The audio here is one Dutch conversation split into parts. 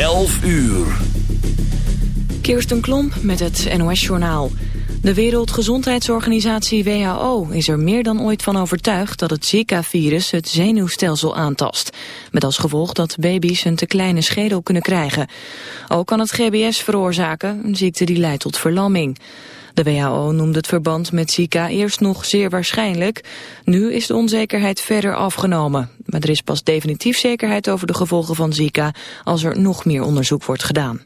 11 uur. Kirsten Klomp met het NOS-journaal. De Wereldgezondheidsorganisatie WHO is er meer dan ooit van overtuigd dat het Zika-virus het zenuwstelsel aantast. Met als gevolg dat baby's een te kleine schedel kunnen krijgen. Ook kan het GBS veroorzaken, een ziekte die leidt tot verlamming. De WHO noemde het verband met Zika eerst nog zeer waarschijnlijk. Nu is de onzekerheid verder afgenomen. Maar er is pas definitief zekerheid over de gevolgen van Zika als er nog meer onderzoek wordt gedaan.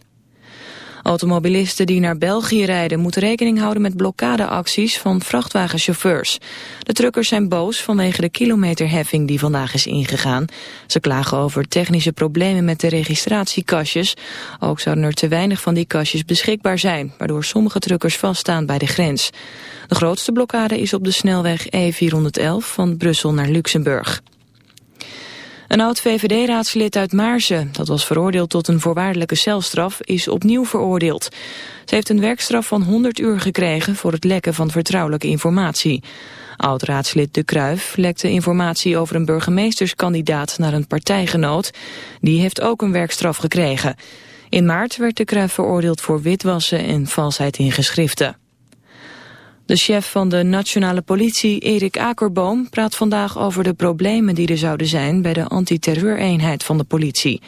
Automobilisten die naar België rijden moeten rekening houden met blokkadeacties van vrachtwagenchauffeurs. De truckers zijn boos vanwege de kilometerheffing die vandaag is ingegaan. Ze klagen over technische problemen met de registratiekastjes. Ook zouden er te weinig van die kastjes beschikbaar zijn, waardoor sommige truckers vaststaan bij de grens. De grootste blokkade is op de snelweg E411 van Brussel naar Luxemburg. Een oud-VVD-raadslid uit Maarsen, dat was veroordeeld tot een voorwaardelijke celstraf, is opnieuw veroordeeld. Ze heeft een werkstraf van 100 uur gekregen voor het lekken van vertrouwelijke informatie. Oud-raadslid De Kruif lekte informatie over een burgemeesterskandidaat naar een partijgenoot. Die heeft ook een werkstraf gekregen. In maart werd De Kruif veroordeeld voor witwassen en valsheid in geschriften. De chef van de nationale politie, Erik Akerboom, praat vandaag over de problemen die er zouden zijn bij de antiterreureenheid van de politie.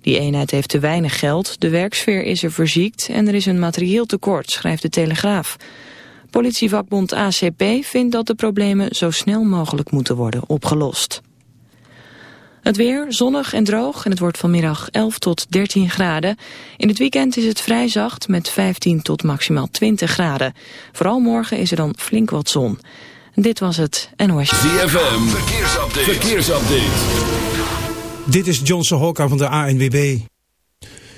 Die eenheid heeft te weinig geld, de werksfeer is er verziekt en er is een materieel tekort, schrijft de Telegraaf. Politievakbond ACP vindt dat de problemen zo snel mogelijk moeten worden opgelost. Het weer zonnig en droog en het wordt vanmiddag 11 tot 13 graden. In het weekend is het vrij zacht met 15 tot maximaal 20 graden. Vooral morgen is er dan flink wat zon. Dit was het NOS. ZFM, verkeersupdate. verkeersupdate. Dit is Johnson Hokka van de ANWB.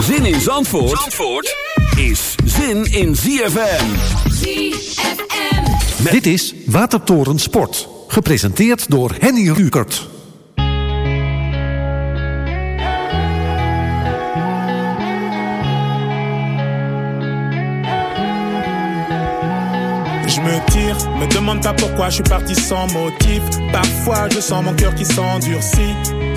Zin in Zandvoort, Zandvoort is zin in ZFM. ZFM. Dit is Watertoren Sport. Gepresenteerd door Henny Rukert. Je me tire, me demande pas pourquoi je suis parti sans motif. Parfois je sens mon cœur qui s'endurcit.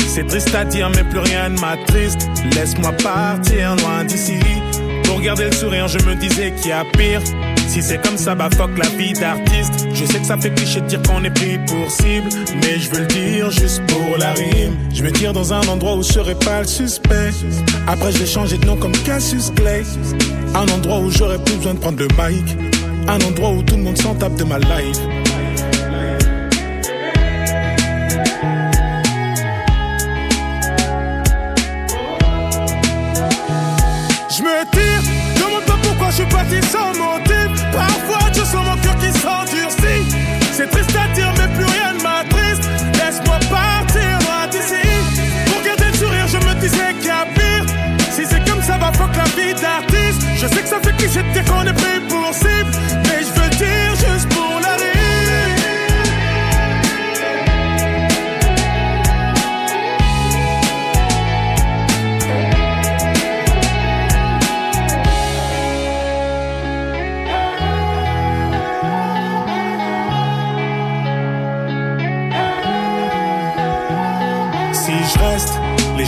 C'est triste à dire, mais plus rien ne m'attriste. Laisse-moi partir loin d'ici. Pour garder le sourire, je me disais qu'il y a pire. Si c'est comme ça, bah fuck la vie d'artiste. Je sais que ça fait cliché de dire qu'on est pris pour cible. Mais je veux le dire juste pour la rime. Je me tire dans un endroit où je serai pas le suspect. Après, je vais changer de nom comme Cassius Clay. Un endroit où j'aurais plus besoin de prendre le mic. Un endroit où tout le monde s'en tape de ma life. Pourquoi je suis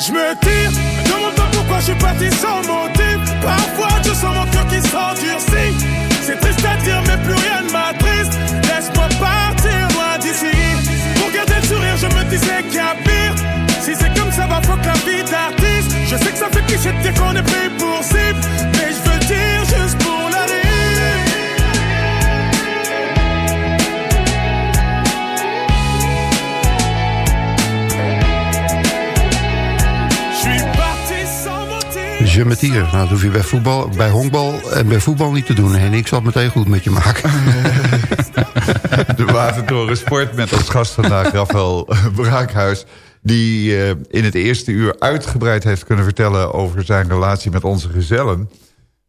Je me tire, me demande pas pourquoi je suis parti sans motif. Parfois je sens mon cœur qui s'endurcit. C'est triste à dire, mais plus rien ne m'attriste. Laisse-moi partir loin d'ici. Pour garder le sourire, je me disais qu'il y a pire. Si c'est comme ça, va fuck la vie. Je sais que ça fait cliché de dire qu'on est pris pour cible. Mais je motif. Je met hier. Nou, dat hoef je bij, voetbal, bij honkbal en bij voetbal niet te doen. En ik zal het meteen goed met je maken. De Watertoren Sport met als gast vandaag Rafael Braakhuis... die eh, in het eerste uur uitgebreid heeft kunnen vertellen... over zijn relatie met onze gezellen.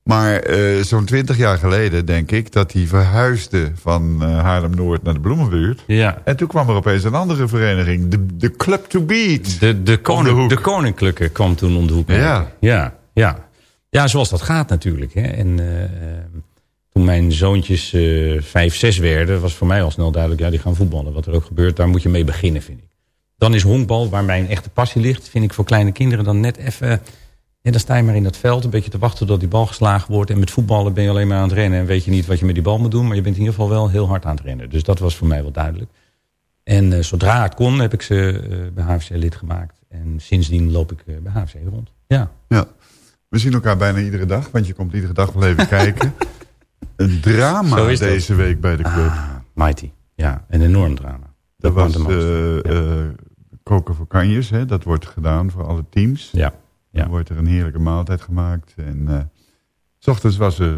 Maar eh, zo'n twintig jaar geleden, denk ik... dat hij verhuisde van eh, Haarlem-Noord naar de Bloemenbuurt. Ja. En toen kwam er opeens een andere vereniging. De, de Club to Beat. De, de, koning, de koninklijke kwam toen om de hoek. Ja. Ja, ja. ja, zoals dat gaat natuurlijk. Hè. En eh, eh, toen mijn zoontjes eh, vijf, zes werden... was voor mij al snel duidelijk, ja, die gaan voetballen. Wat er ook gebeurt, daar moet je mee beginnen, vind ik. Dan is honkbal, waar mijn echte passie ligt... vind ik voor kleine kinderen dan net even... Dan sta je maar in dat veld een beetje te wachten tot die bal geslagen wordt. En met voetballen ben je alleen maar aan het rennen. En weet je niet wat je met die bal moet doen. Maar je bent in ieder geval wel heel hard aan het rennen. Dus dat was voor mij wel duidelijk. En zodra het kon, heb ik ze bij HFC lid gemaakt. En sindsdien loop ik bij HFC rond. Ja. Ja. We zien elkaar bijna iedere dag, want je komt iedere dag wel even kijken. Een drama deze week bij de club. Ah, mighty. Ja, een enorm drama. Dat was eh, Ja. eh, koken voor kanjes. Hè? Dat wordt gedaan voor alle teams. Ja, ja. Dan wordt er een heerlijke maaltijd gemaakt. En eh, s ochtends was er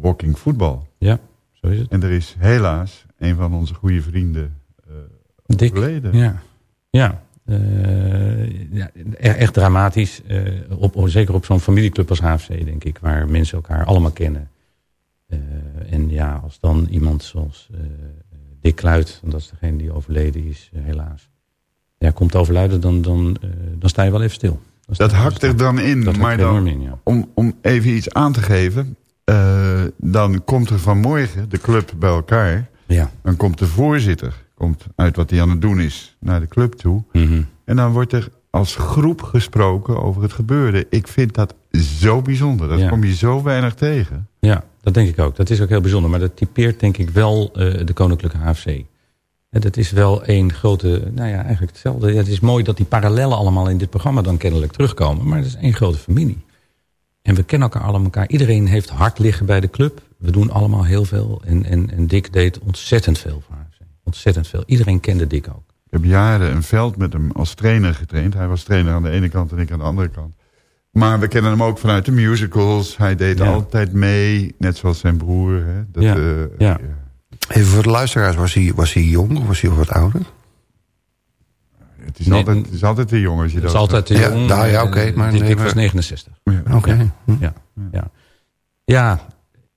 walking voetbal. ja, zo is het. En er is helaas een van onze goede vrienden Dik. overleden. Ja, ja. Eh, ja e- echt dramatisch. Eh, op, zeker op zo'n familieclub als HFC, denk ik. Waar mensen elkaar allemaal kennen. Eh, en ja, als dan iemand zoals Dick Kluit... want dat is degene die overleden is, helaas... Ja, komt overlijden, dan, dan, dan sta je wel even stil. Dat hakt er dan in. Dat maar dan, enorm in, ja. om, om even iets aan te geven. dan komt er vanmorgen de club bij elkaar. Ja. Dan komt de voorzitter, komt uit wat hij aan het doen is, naar de club toe. Mhm. En dan wordt er als groep gesproken over het gebeurde. Ik vind dat zo bijzonder. Dat Ja. kom je zo weinig tegen. Ja, dat denk ik ook. Dat is ook heel bijzonder. Maar dat typeert denk ik wel eh, de Koninklijke HFC. En dat is wel één grote, nou ja, eigenlijk hetzelfde. Ja, het is mooi dat die parallellen allemaal in dit programma dan kennelijk terugkomen. Maar het is één grote familie. En we kennen elkaar allemaal elkaar. Iedereen heeft hart liggen bij de club. We doen allemaal heel veel. En, en, en Dick deed ontzettend veel voor. Ontzettend veel. Iedereen kende Dick ook. Ik heb jaren een veld met hem als trainer getraind. Hij was trainer aan de ene kant en ik aan de andere kant. Maar we kennen hem ook vanuit de musicals. Hij deed Ja. altijd mee, net zoals zijn broer. Hè. Dat, Ja, eh, ja. Even voor de luisteraars, was hij, was hij jong of was hij wat ouder? Het is, Nee, altijd, het is altijd als je Het dat is altijd Ja, jong. nou ja, oké, eh, maar nee, was maar- 69. Oké. Ja, ja. Ja,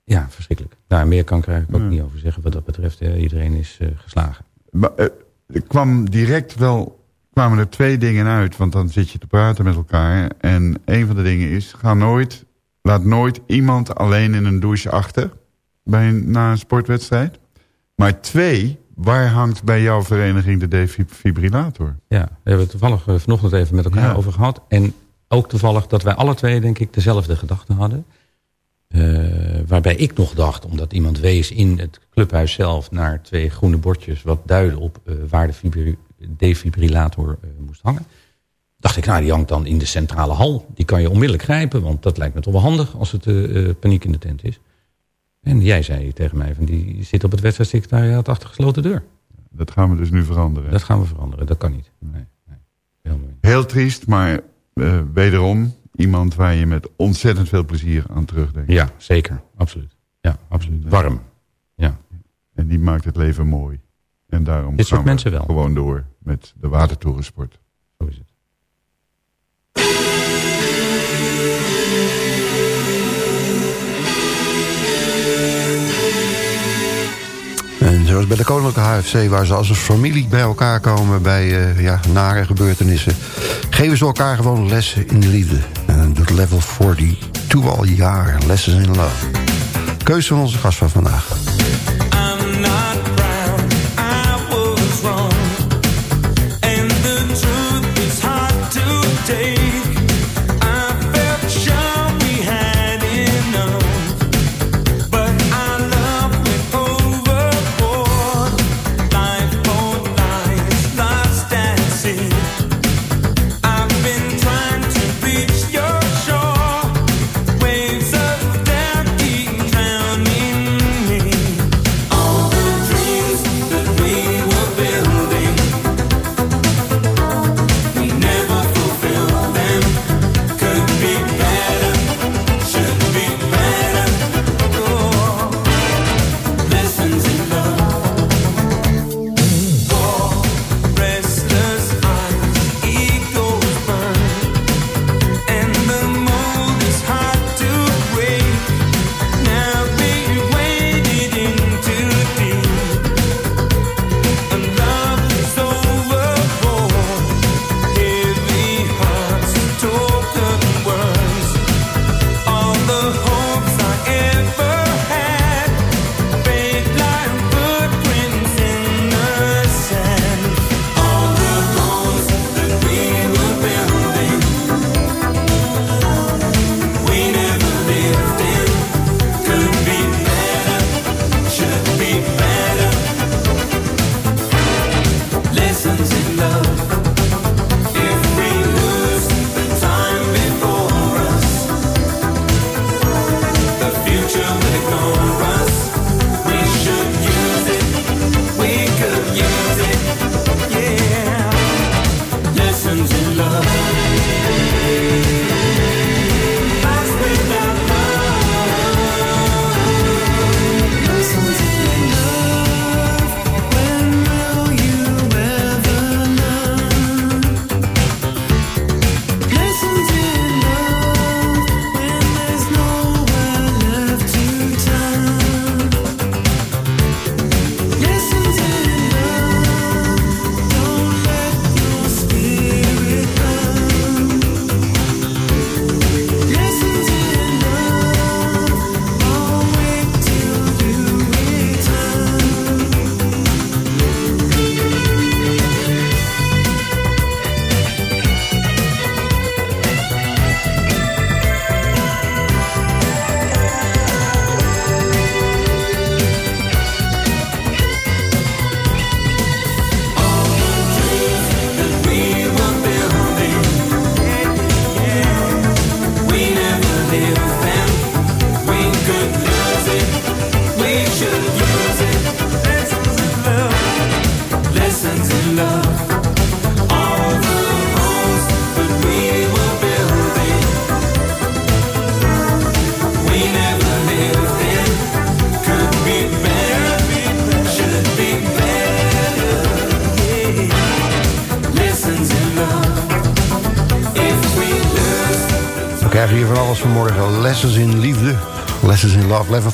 ja, verschrikkelijk. Daar meer kan ik er eigenlijk ook Ja. niet over zeggen wat dat betreft. hè. Iedereen is eh, geslagen. Maar, eh, er kwam direct wel, kwamen er twee dingen uit. Want dan zit je te praten met elkaar. En een van de dingen is, ga nooit, laat nooit iemand alleen in een douche achter. Bij een, na een sportwedstrijd. Maar twee, waar hangt bij jouw vereniging de defibrillator? Ja, we hebben het toevallig eh, vanochtend even met elkaar Ja. over gehad. En ook toevallig dat wij alle twee, denk ik, dezelfde gedachten hadden. Eh, waarbij ik nog dacht, omdat iemand wees in het clubhuis zelf... naar twee groene bordjes wat duiden op eh, waar de fibri- defibrillator eh, moest hangen. Dacht ik, nou die hangt dan in de centrale hal. Die kan je onmiddellijk grijpen, want dat lijkt me toch wel handig... als het paniek in de tent is. En jij zei tegen mij, van die zit op het wedstrijdsecretariaat achter gesloten deur. Dat gaan we dus nu veranderen. Dat gaan we veranderen, dat kan niet. Nee, nee. Heel. Heel triest, maar wederom iemand waar je met ontzettend veel plezier aan terugdenkt. Ja, zeker. Absoluut. Ja, absoluut. Warm. Ja. En die maakt het leven mooi. En daarom Dit gaan we mensen wel. gewoon door met de watertorensport. Zo is het. En zoals bij de Koninklijke HFC, waar ze als een familie bij elkaar komen bij eh, ja, nare gebeurtenissen, geven ze elkaar gewoon lessen in de liefde. En doet level 42 al jaren, Lessons in Love. Keuze van onze gast van vandaag. I'm not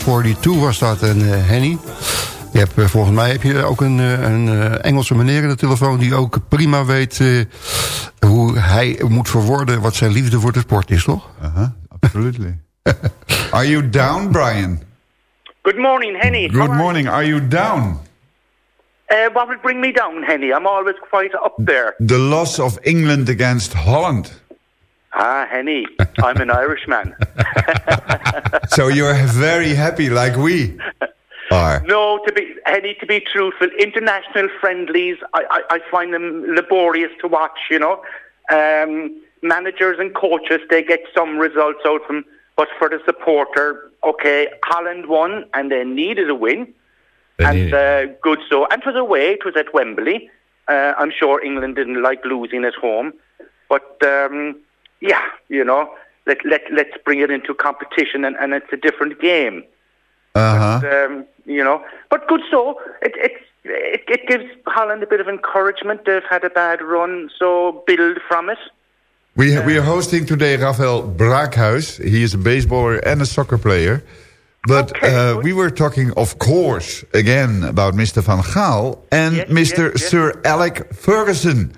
42 was dat. En eh, Henny, je hebt, eh, volgens mij heb je ook een, eh, een Engelse meneer in de telefoon... die ook prima weet eh, hoe hij moet verwoorden... wat zijn liefde voor de sport is, toch? Uh-huh, absolutely. Are you down, Brian? Good morning, Henny. Good are morning. Are you down? Uh, what will bring me down, Henny? I'm always quite up there. The loss of England against Holland. Ah, Henny, I'm an Irishman. So you're very happy like we are. no, to be Henny, to be truthful, international friendlies, I, I, I find them laborious to watch. You know, um, managers and coaches they get some results out from, but for the supporter, okay, Holland won and they needed a win. and uh, good so. And it was away. It was at Wembley. Uh, I'm sure England didn't like losing at home, but um, yeah, you know, let let let's bring it into competition, and, and it's a different game. Uh-huh. Um, you know, but good so. It, it, it, it gives Holland a bit of encouragement. They've had a bad run, so build from it. We, we are hosting today Rafael Braakhuis. He is a baseballer and a soccer player. But uh, we were talking, of course, again about Mr. Van Gaal and Mr. Sir Alec Ferguson,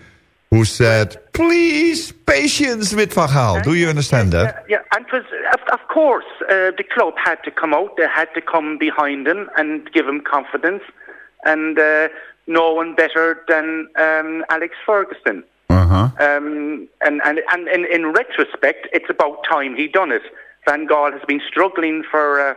who said, please, patience with Van Gaal. Do you understand that? Yeah, and was, of, of course, uh, the club had to come out. They had to come behind him and give him confidence. And uh, no one better than um, Alex Ferguson. Uh-huh. Um, and and, and in, in retrospect, it's about time he done it. Van Gaal has been struggling for, uh,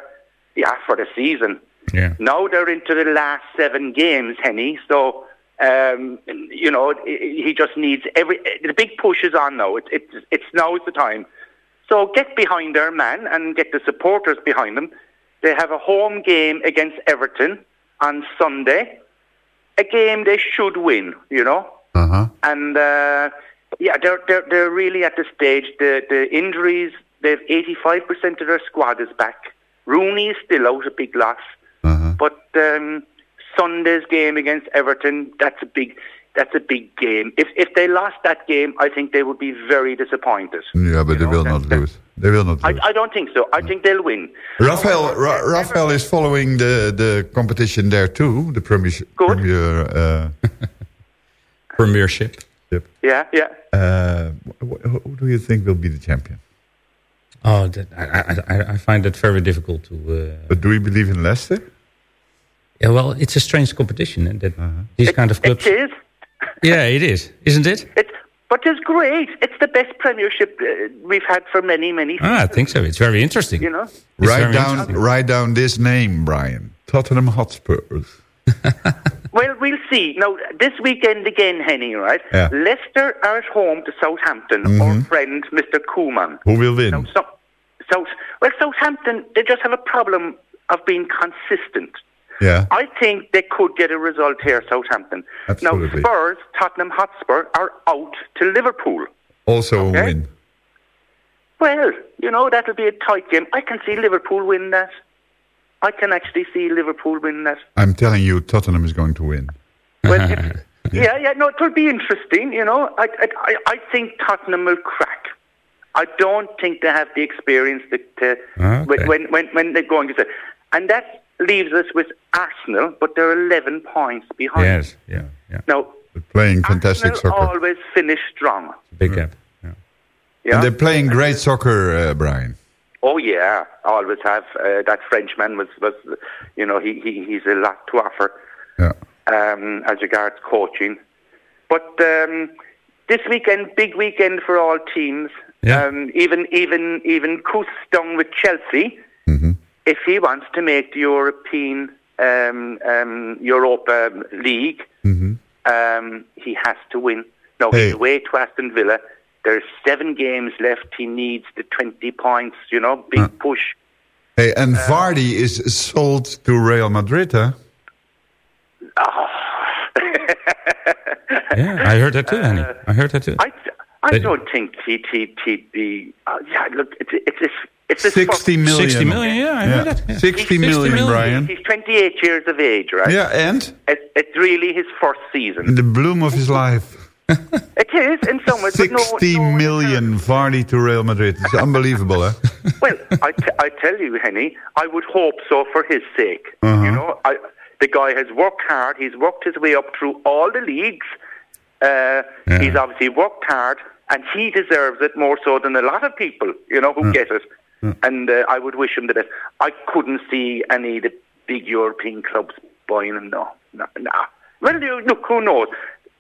yeah, for the season. Yeah. Now they're into the last seven games, Henny. So, um, you know, he just needs every. The big push is on now. It, it, it's now is the time. So get behind their man and get the supporters behind them. They have a home game against Everton on Sunday. A game they should win, you know. Uh-huh. And uh, yeah, they're they're they're really at the stage. The the injuries. They've eighty five percent of their squad is back. Rooney is still out, a big loss. But um, Sunday's game against Everton, that's a big that's a big game. If if they lost that game, I think they would be very disappointed. Yeah, but they will not lose. They will not lose. I don't think so. I think they'll win. Rafael, Ra Rafael is following the, the competition there too, the Premier, premier uh, Premiership. Yeah, yeah. Uh, wh- wh- who do you think will be the champion? Oh, that, I, I, I- I find that very difficult to... Uh, But do we believe in Leicester? Yeah, well, it's a strange competition. And that these kind of clubs... It is. Yeah, it is. Isn't it? But it's great. It's the best Premiership uh, we've had for many, many. Ah, I think so. It's very interesting. You know. It's Write down, write down this name, Brian. Tottenham Hotspurs. Well, we'll see. Now, this weekend again, Henny, right? Yeah. Leicester are at home to Southampton. Mhm. Our friend, Mr. Koeman. Who will win? Now, so, so, well, Southampton, they just have a problem of being consistent. Yeah. I think they could get a result here, Southampton. Absolutely. Now, Spurs, Tottenham Hotspur are out to Liverpool. Also a win. Well, you know, that'll be a tight game. I can see Liverpool win that. I can actually see Liverpool win that. I'm telling you, Tottenham is going to win. Well, if- yeah, yeah, no, it will be interesting. You know, I, I, I- think Tottenham will crack. I don't think they have the experience that to, Okay. when, when when they're going to say, and that leaves us with Arsenal, but they're eleven points behind. Yes, yeah, yeah. Now, Playing fantastic Arsenal soccer. always finish strong. Big gap. Yeah. yeah. And they're playing great soccer, uh, Brian. Oh yeah, always have. Uh, that Frenchman was was, you know, he, he he's a lot to offer. Yeah. um, as regards coaching. But um, this weekend, big weekend for all teams. Yeah. Um, even even even Kus down with Chelsea. If he wants to make the European um, um, Europa League, um, he has to win. Now Hey. he's away to Aston Villa. There's seven games left. He needs the 20 points. You know, big push. Hey, and Vardy is sold to Real Madrid, huh? Yeah, I heard that too, Annie. I heard that too. I, I don't think he'd, he'd, he'd be. Uh, yeah, look, it's it's it's, it's his 60 first- million. 60 million, yeah, I heard that. Yeah. 60 million, Brian. He's 28 years of age, right? Yeah, and It, it's really his first season. in the bloom of his life. It is in some ways. but no- no- million Vardy to Real Madrid. It's unbelievable, eh? Well, I, t- I tell you, Henny, I would hope so for his sake. Uh-huh. You know, I, the guy has worked hard. He's worked his way up through all the leagues. Uh, Yeah. He's obviously worked hard, and he deserves it more so than a lot of people, you know, who get it. And uh, I would wish him the best. I couldn't see any of the big European clubs buying him. No, no, no. Well, look, who knows?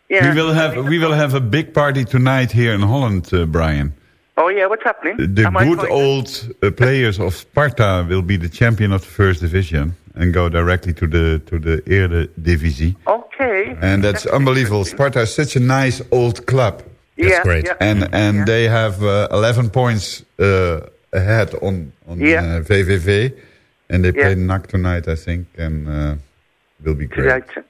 Yeah. We will have we will have a big party tonight here in Holland, uh, Brian. Oh yeah, what's happening? The Am good old uh, players of Sparta will be the champion of the first division and go directly to the to the Eredivisie. Okay. And that's unbelievable. Sparta is such a nice old club. That's Yeah, great. yeah. And and they have uh, 11 points uh, ahead on on Yeah. uh, VVV, and they Yeah. play NAC tonight, I think, and uh, will be great. Right.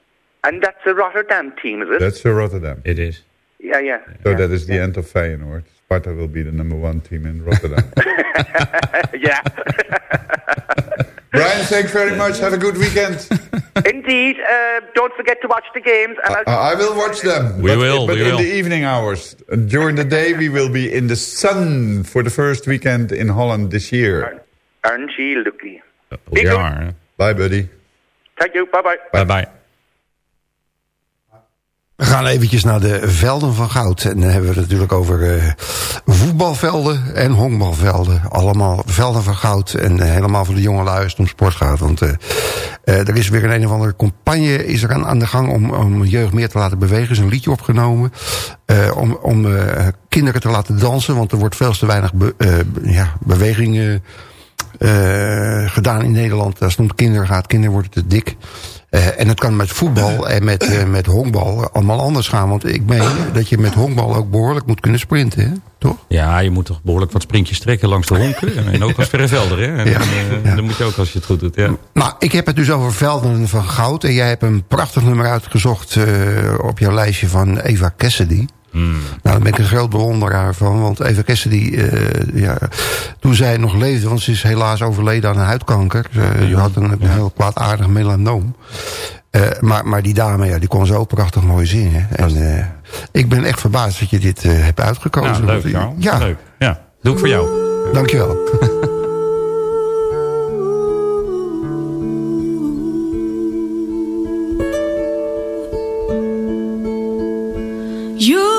And that's a Rotterdam team, is it? That's uh, Rotterdam. It is. yeah, yeah. So that is the end of Feyenoord. Sparta will be the number one team in Rotterdam. yeah. Brian, thanks very much. Have a good weekend. Indeed. Uh, don't forget to watch the games. And I, I'll I will watch them. We but, will, But we in will. the evening hours. During the day, we will be in the sun for the first weekend in Holland this year. Aren't you lucky? We are. Bye, buddy. Thank you. Bye-bye. Bye bye. We gaan eventjes naar de velden van goud. En dan hebben we het natuurlijk over eh, voetbalvelden en honkbalvelden. Allemaal velden van goud. En eh, helemaal voor de jonge als het om sport gaat. Want eh, er is weer een een of andere campagne is er aan, de gang... om, om jeugd meer te laten bewegen. Er is een liedje opgenomen. om om kinderen te laten dansen. Want er wordt veel te weinig be, ja, beweging... gedaan in Nederland. Als het om kinderen gaat, kinderen worden te dik. Eh, en het kan met voetbal en met, eh, met honkbal allemaal anders gaan. Want ik meen dat je met honkbal ook behoorlijk moet kunnen sprinten, hè? toch? Ja, je moet toch behoorlijk wat sprintjes trekken langs de honken. En, ook als verrevelder, hè? En, Ja, dan, eh, ja. dan moet je ook als je het goed doet, ja. Nou, ik heb het dus over velden van goud. En jij hebt een prachtig nummer uitgezocht op jouw lijstje van Eva Cassidy. Hmm. Nou, daar ben ik een groot bewonderaar van. Want Eva Cassidy, eh, ja, toen zij nog leefde... want ze is helaas overleden aan een huidkanker. Ze had een, een heel kwaadaardig melanoom. Eh, maar, maar die dame, ja, die kon zo prachtig mooi zingen. En eh, ik ben echt verbaasd dat je dit eh, hebt uitgekozen. Nou, leuk, Want, Charles. Ja, Leuk. Ja, doe ik voor jou. dankjewel. You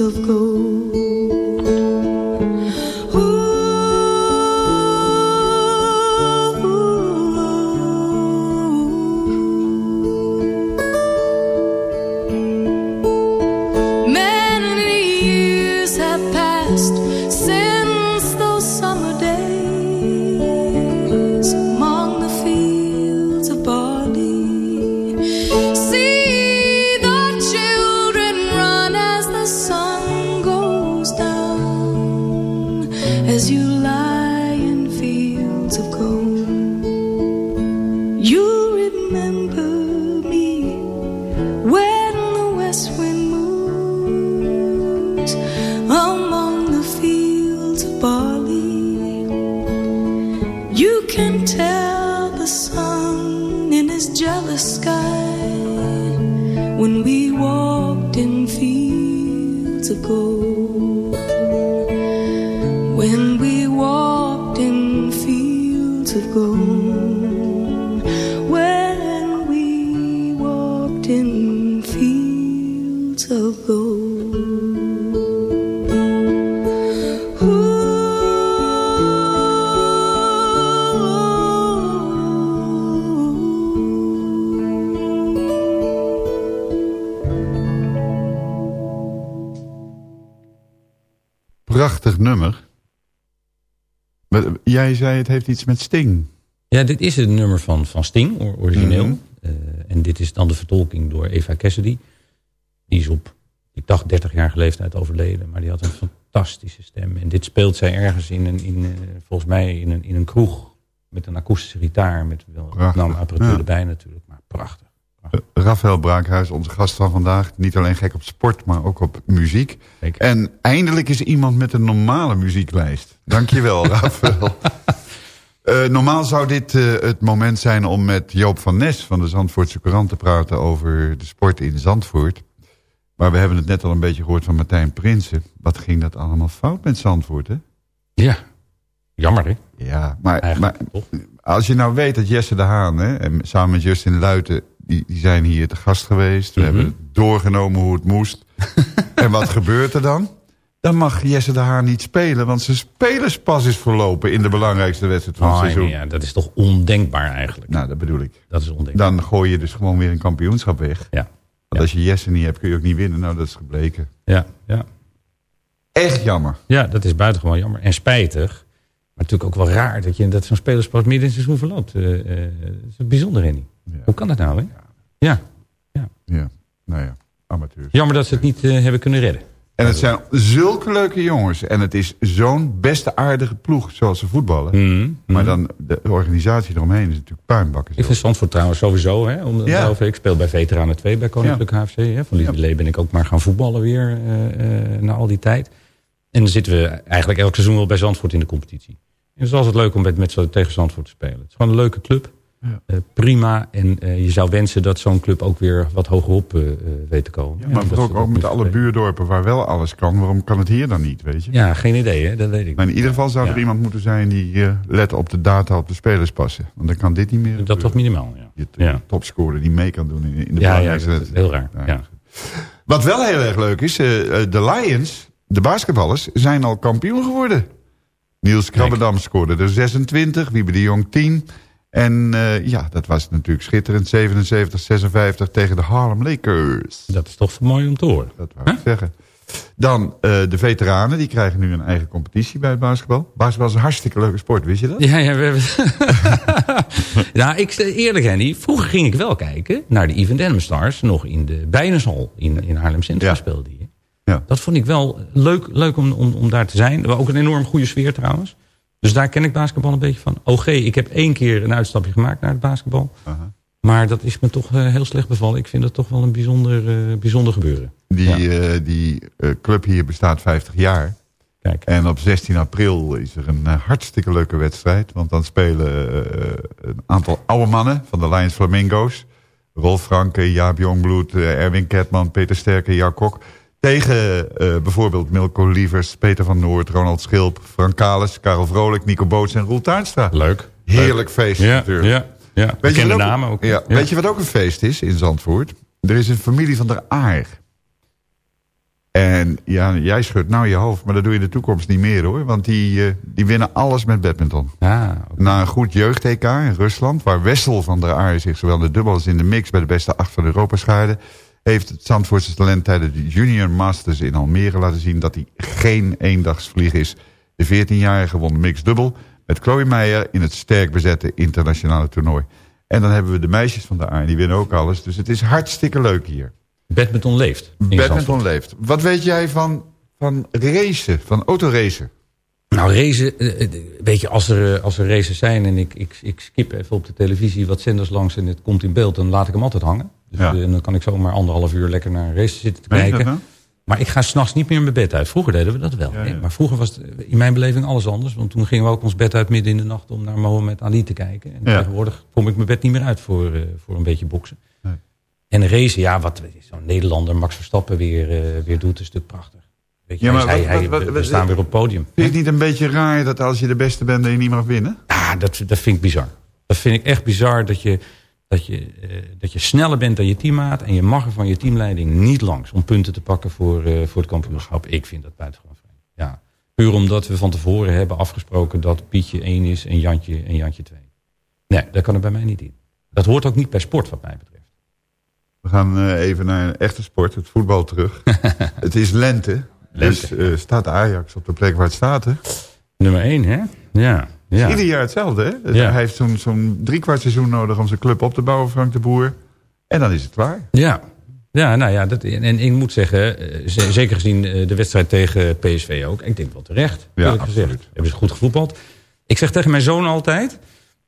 of gold. Prachtig nummer. Maar Jij zei het heeft iets met Sting. Ja, dit is het nummer van, van Sting, or- origineel. Mhm. Eh, en dit is dan de vertolking door Eva Cassidy. Die is op, ik dacht 30 jaar leeftijd overleden. Maar die had een fantastische stem. En dit speelt zij ergens in een, in, eh, volgens mij in een, in een kroeg. Met een akoestische gitaar. Met wel ja. erbij natuurlijk. Maar prachtig. Eh, Rafael Braakhuis, onze gast van vandaag. Niet alleen gek op sport, maar ook op muziek. Zeker. En eindelijk is iemand met een normale muzieklijst. Dankjewel, Rafael. Eh, normaal zou dit eh, het moment zijn om met Joop van Nes van de Zandvoortse Courant te praten over de sport in Zandvoort. Maar we hebben het net al een beetje gehoord van Martijn Prinsen. Wat ging dat allemaal fout met Zandvoort, hè? Ja, jammer hè? Ja, maar, als je nou weet dat Jesse de Haan... Hè, en samen met Justin Luiten, die, die zijn hier te gast geweest. We Mhm. hebben doorgenomen hoe het moest. en wat gebeurt er dan? Dan mag Jesse de Haan niet spelen... want zijn spelerspas is verlopen in de belangrijkste wedstrijd van het Oh, seizoen. ja, dat is toch ondenkbaar eigenlijk. Nou, dat bedoel ik. Dat is ondenkbaar. Dan gooi je dus gewoon weer een kampioenschap weg. Ja, Want Ja. als je Jesse niet hebt, kun je ook niet winnen. Nou, dat is gebleken. ja, ja. Echt jammer. ja, dat is buitengewoon jammer. En spijtig. Maar natuurlijk ook wel raar dat, je, dat zo'n spelerspas midden in het seizoen verloopt. Eh, eh, dat is bijzonder, Rennie. Ja. Hoe kan dat nou, hè? Ja. Ja, nou ja, amateurs. Jammer dat ze het niet eh, hebben kunnen redden. En het zijn zulke leuke jongens. En het is zo'n beste aardige ploeg zoals ze voetballen. Mhm, Maar dan de organisatie eromheen is natuurlijk puinbakken. Ik vind Zandvoort trouwens sowieso. Hè, om, Ja. Ik speel bij Veteranen 2 bij Koninklijk HFC. Hè. Van Lieverlee ben ik ook maar gaan voetballen weer eh, eh, na al die tijd. En dan zitten we eigenlijk elk seizoen wel bij Zandvoort in de competitie. En het is altijd leuk om met, met z'n- tegen Zandvoort te spelen. Het is gewoon een leuke club. Ja. Eh, prima. En eh, je zou wensen dat zo'n club ook weer wat hogerop eh, eh, weet te komen. Ja, maar ook, dat met alle buurdorpen waar wel alles kan. Waarom kan het hier dan niet, weet je? Ja, geen idee hè. Dat weet ik. Maar in ieder geval zou er iemand moeten zijn die let op de data op de spelers passen. Want dan kan dit niet meer. Dat was minimaal, ja. Je Ja. topscorer die mee kan doen in, in de Ja, ja, dat is heel raar. Ja. Wat wel heel erg leuk is, de Lions, de basketballers, zijn al kampioen geworden. Niels Krabbedam scoorde er 26, Wiebe de Jong 10. En eh, ja, dat was natuurlijk schitterend. 77, 56 tegen de Harlem Lakers. Dat is toch mooi om te horen. Dat wou ik zeggen. Dan eh, de veteranen, die krijgen nu een eigen competitie bij het basketbal. Basketbal is een hartstikke leuke sport, wist je dat? Ja, ja, we hebben... nou, ik eerlijk, Henny. Vroeger ging ik wel kijken naar de Even Denim Stars. Nog in de Bijnershal in, in Haarlem Centrum Ja. speelde die. Ja. Dat vond ik wel leuk, leuk om, om, om daar te zijn. Ook een enorm goede sfeer trouwens. Dus daar ken ik basketbal een beetje van. OG, ik heb één keer een uitstapje gemaakt naar het basketbal. Maar dat is me toch eh, heel slecht bevallen. Ik vind dat toch wel een bijzonder, eh, bijzonder gebeuren. Die, Ja. eh, die club hier bestaat 50 jaar. Kijk. En op 16 april is er een hartstikke leuke wedstrijd. Want dan spelen een aantal oude mannen van de Lions Flamingo's. Rolf Franke, Jaap Jongbloed, Erwin Ketman, Peter Sterke, Jaap Kok. Tegen eh, bijvoorbeeld Milko Lievers, Peter van Noord, Ronald Schilp, Frank Kalis, Karel Vrolijk, Nico Boots en Roel Tuinstra. Leuk. Heerlijk feest Ja, natuurlijk. ja, ja. Weet je, namen ook. Ja, Weet je wat ook een feest is in Zandvoort? Er is een familie van der Aar. En ja, jij schudt nou je hoofd, maar dat doe je in de toekomst niet meer hoor. Want die, eh, die winnen alles met badminton. Ah. Na een goed jeugd-EK in Rusland, waar Wessel van der Aar zich zowel in de dubbel als in de mix bij de beste acht van Europa schaarde, heeft het Zandvoortse talent tijdens de Junior Masters in Almere laten zien dat hij geen eendagsvlieg is. De 14-jarige won de mix dubbel met Chloe Meijer in het sterk bezette internationale toernooi. En dan hebben we de meisjes van der Aar, die winnen ook alles. Dus het is hartstikke leuk hier. Badminton leeft. Zandvoort. Badminton leeft. Wat weet jij van, van racen, van autoracen? Nou, racen, eh, eh, weet je, als er, eh, als er races zijn en ik, ik, ik skip even op de televisie wat zenders langs en het komt in beeld, dan laat ik hem altijd hangen. Dus Ja. eh, dan kan ik zomaar anderhalf uur lekker naar een race zitten te kijken. dat? Maar ik ga s'nachts niet meer mijn bed uit. Vroeger deden we dat wel. Ja. Maar vroeger was het eh, in mijn beleving alles anders. Want toen gingen we ook ons bed uit midden in de nacht om naar Mohammed Ali te kijken. En tegenwoordig kom ik mijn bed niet meer uit voor, eh, voor een beetje boksen. Nee. En racen, ja, wat zo'n Nederlander Max Verstappen weer, weer doet, is natuurlijk prachtig. Weet je, Ja, hij, maar hij, wat- hij- wat- wat- we staan weer op het podium. Vind je het niet een beetje raar dat als je de beste bent dat je niet mag winnen? Ja, dat, dat vind ik bizar. Dat vind ik echt bizar dat je, dat, je, eh, dat je sneller bent dan je teammaat... en je mag er van je teamleiding niet langs... om punten te pakken voor, eh, voor het kampioenschap. Ik vind dat buitengewoon vreemd. Ja. Puur omdat we van tevoren hebben afgesproken... dat Pietje 1 is en Jantje en Jantje 2. Nee, dat kan er bij mij niet in. Dat hoort ook niet bij sport wat mij betreft. We gaan eh, even naar een echte sport, het voetbal terug. het is lente. Dus eh, staat Ajax op de plek waar het staat, hè? Nummer 1, hè? Ja. Ja. Ieder jaar hetzelfde, hè? Ja. Hij heeft zo'n zo'n driekwart seizoen nodig om zijn club op te bouwen, Frank de Boer. En dan is het waar. Ja, ja nou ja, dat, en, en ik moet zeggen, eh, zeker gezien eh, de wedstrijd tegen PSV ook. Ik denk wel terecht, Ja, eerlijk gezegd. absoluut. Hebben ze goed gevoetbald. Ik zeg tegen mijn zoon altijd,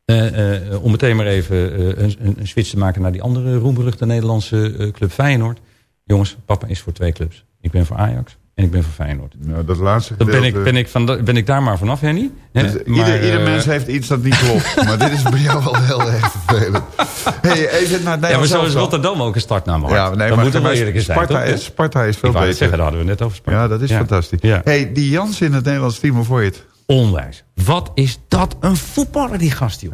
eh, om meteen maar even een, een, switch te maken naar die andere roemberuchte Nederlandse club Feyenoord. Jongens, papa is voor twee clubs. Ik ben voor Ajax en ik ben voor Feyenoord. Nou, dat laatste Dan ben ik, ben ik, van, ben ik daar maar vanaf, Henny. Hè? Dus Maar, ieder, ieder eh, mens heeft iets dat niet klopt. maar dit is bij jou wel heel erg vervelend. Hey, even naar het Ja, maar zo is. Rotterdam ook een startnaam. hard. Ja, nee, dat maar, maar eerlijk zijn. Sparta, is, Sparta is veel Ik beter. zeggen, daar hadden we net over Sparta. Ja, dat is Ja. fantastisch. Ja. Hey, die Jans in het Nederlands team, hoe vond je het? Onwijs. Wat is dat een voetballer, die gast, joh.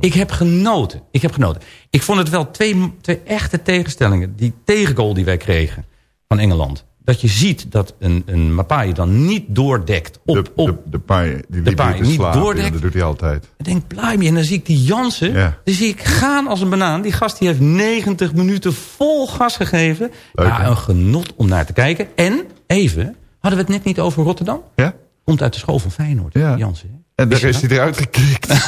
ik heb genoten. Ik heb genoten. Ik vond het wel twee, twee echte tegenstellingen. Die tegengoal die wij kregen van Engeland. Dat je ziet dat een, een Mapai dan niet doordekt op... De, op de, de paai, die liep paai niet doordekt. Ja, dat doet hij altijd. ik denk, blimey. En dan zie ik die Jansen. Ja. Dan zie ik gaan als een banaan. Die gast die heeft 90 minuten vol gas gegeven. Leuk, ja, een genot om naar te kijken. En, even, hadden we het net niet over Rotterdam? Ja? Komt uit de school van Feyenoord, Ja. Jansen. En daar is hij eruit gekikt.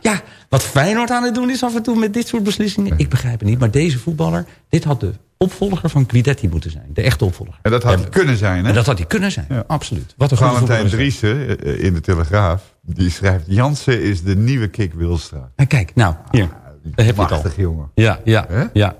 Ja, wat Feyenoord aan het doen is af en toe met dit soort beslissingen. Ik begrijp het niet. Maar deze voetballer, dit had de opvolger van Guidetti moeten zijn. De echte opvolger. En dat had het kunnen zijn, hè? En dat had hij kunnen zijn. Ja. Absoluut. Wat een Valentijn. Driessen eh, in de Telegraaf, die schrijft... Jansen is de nieuwe Kik Wilstra. En kijk, nou, hier. Daar heb je het al. Jongen. Ja, ja, ja.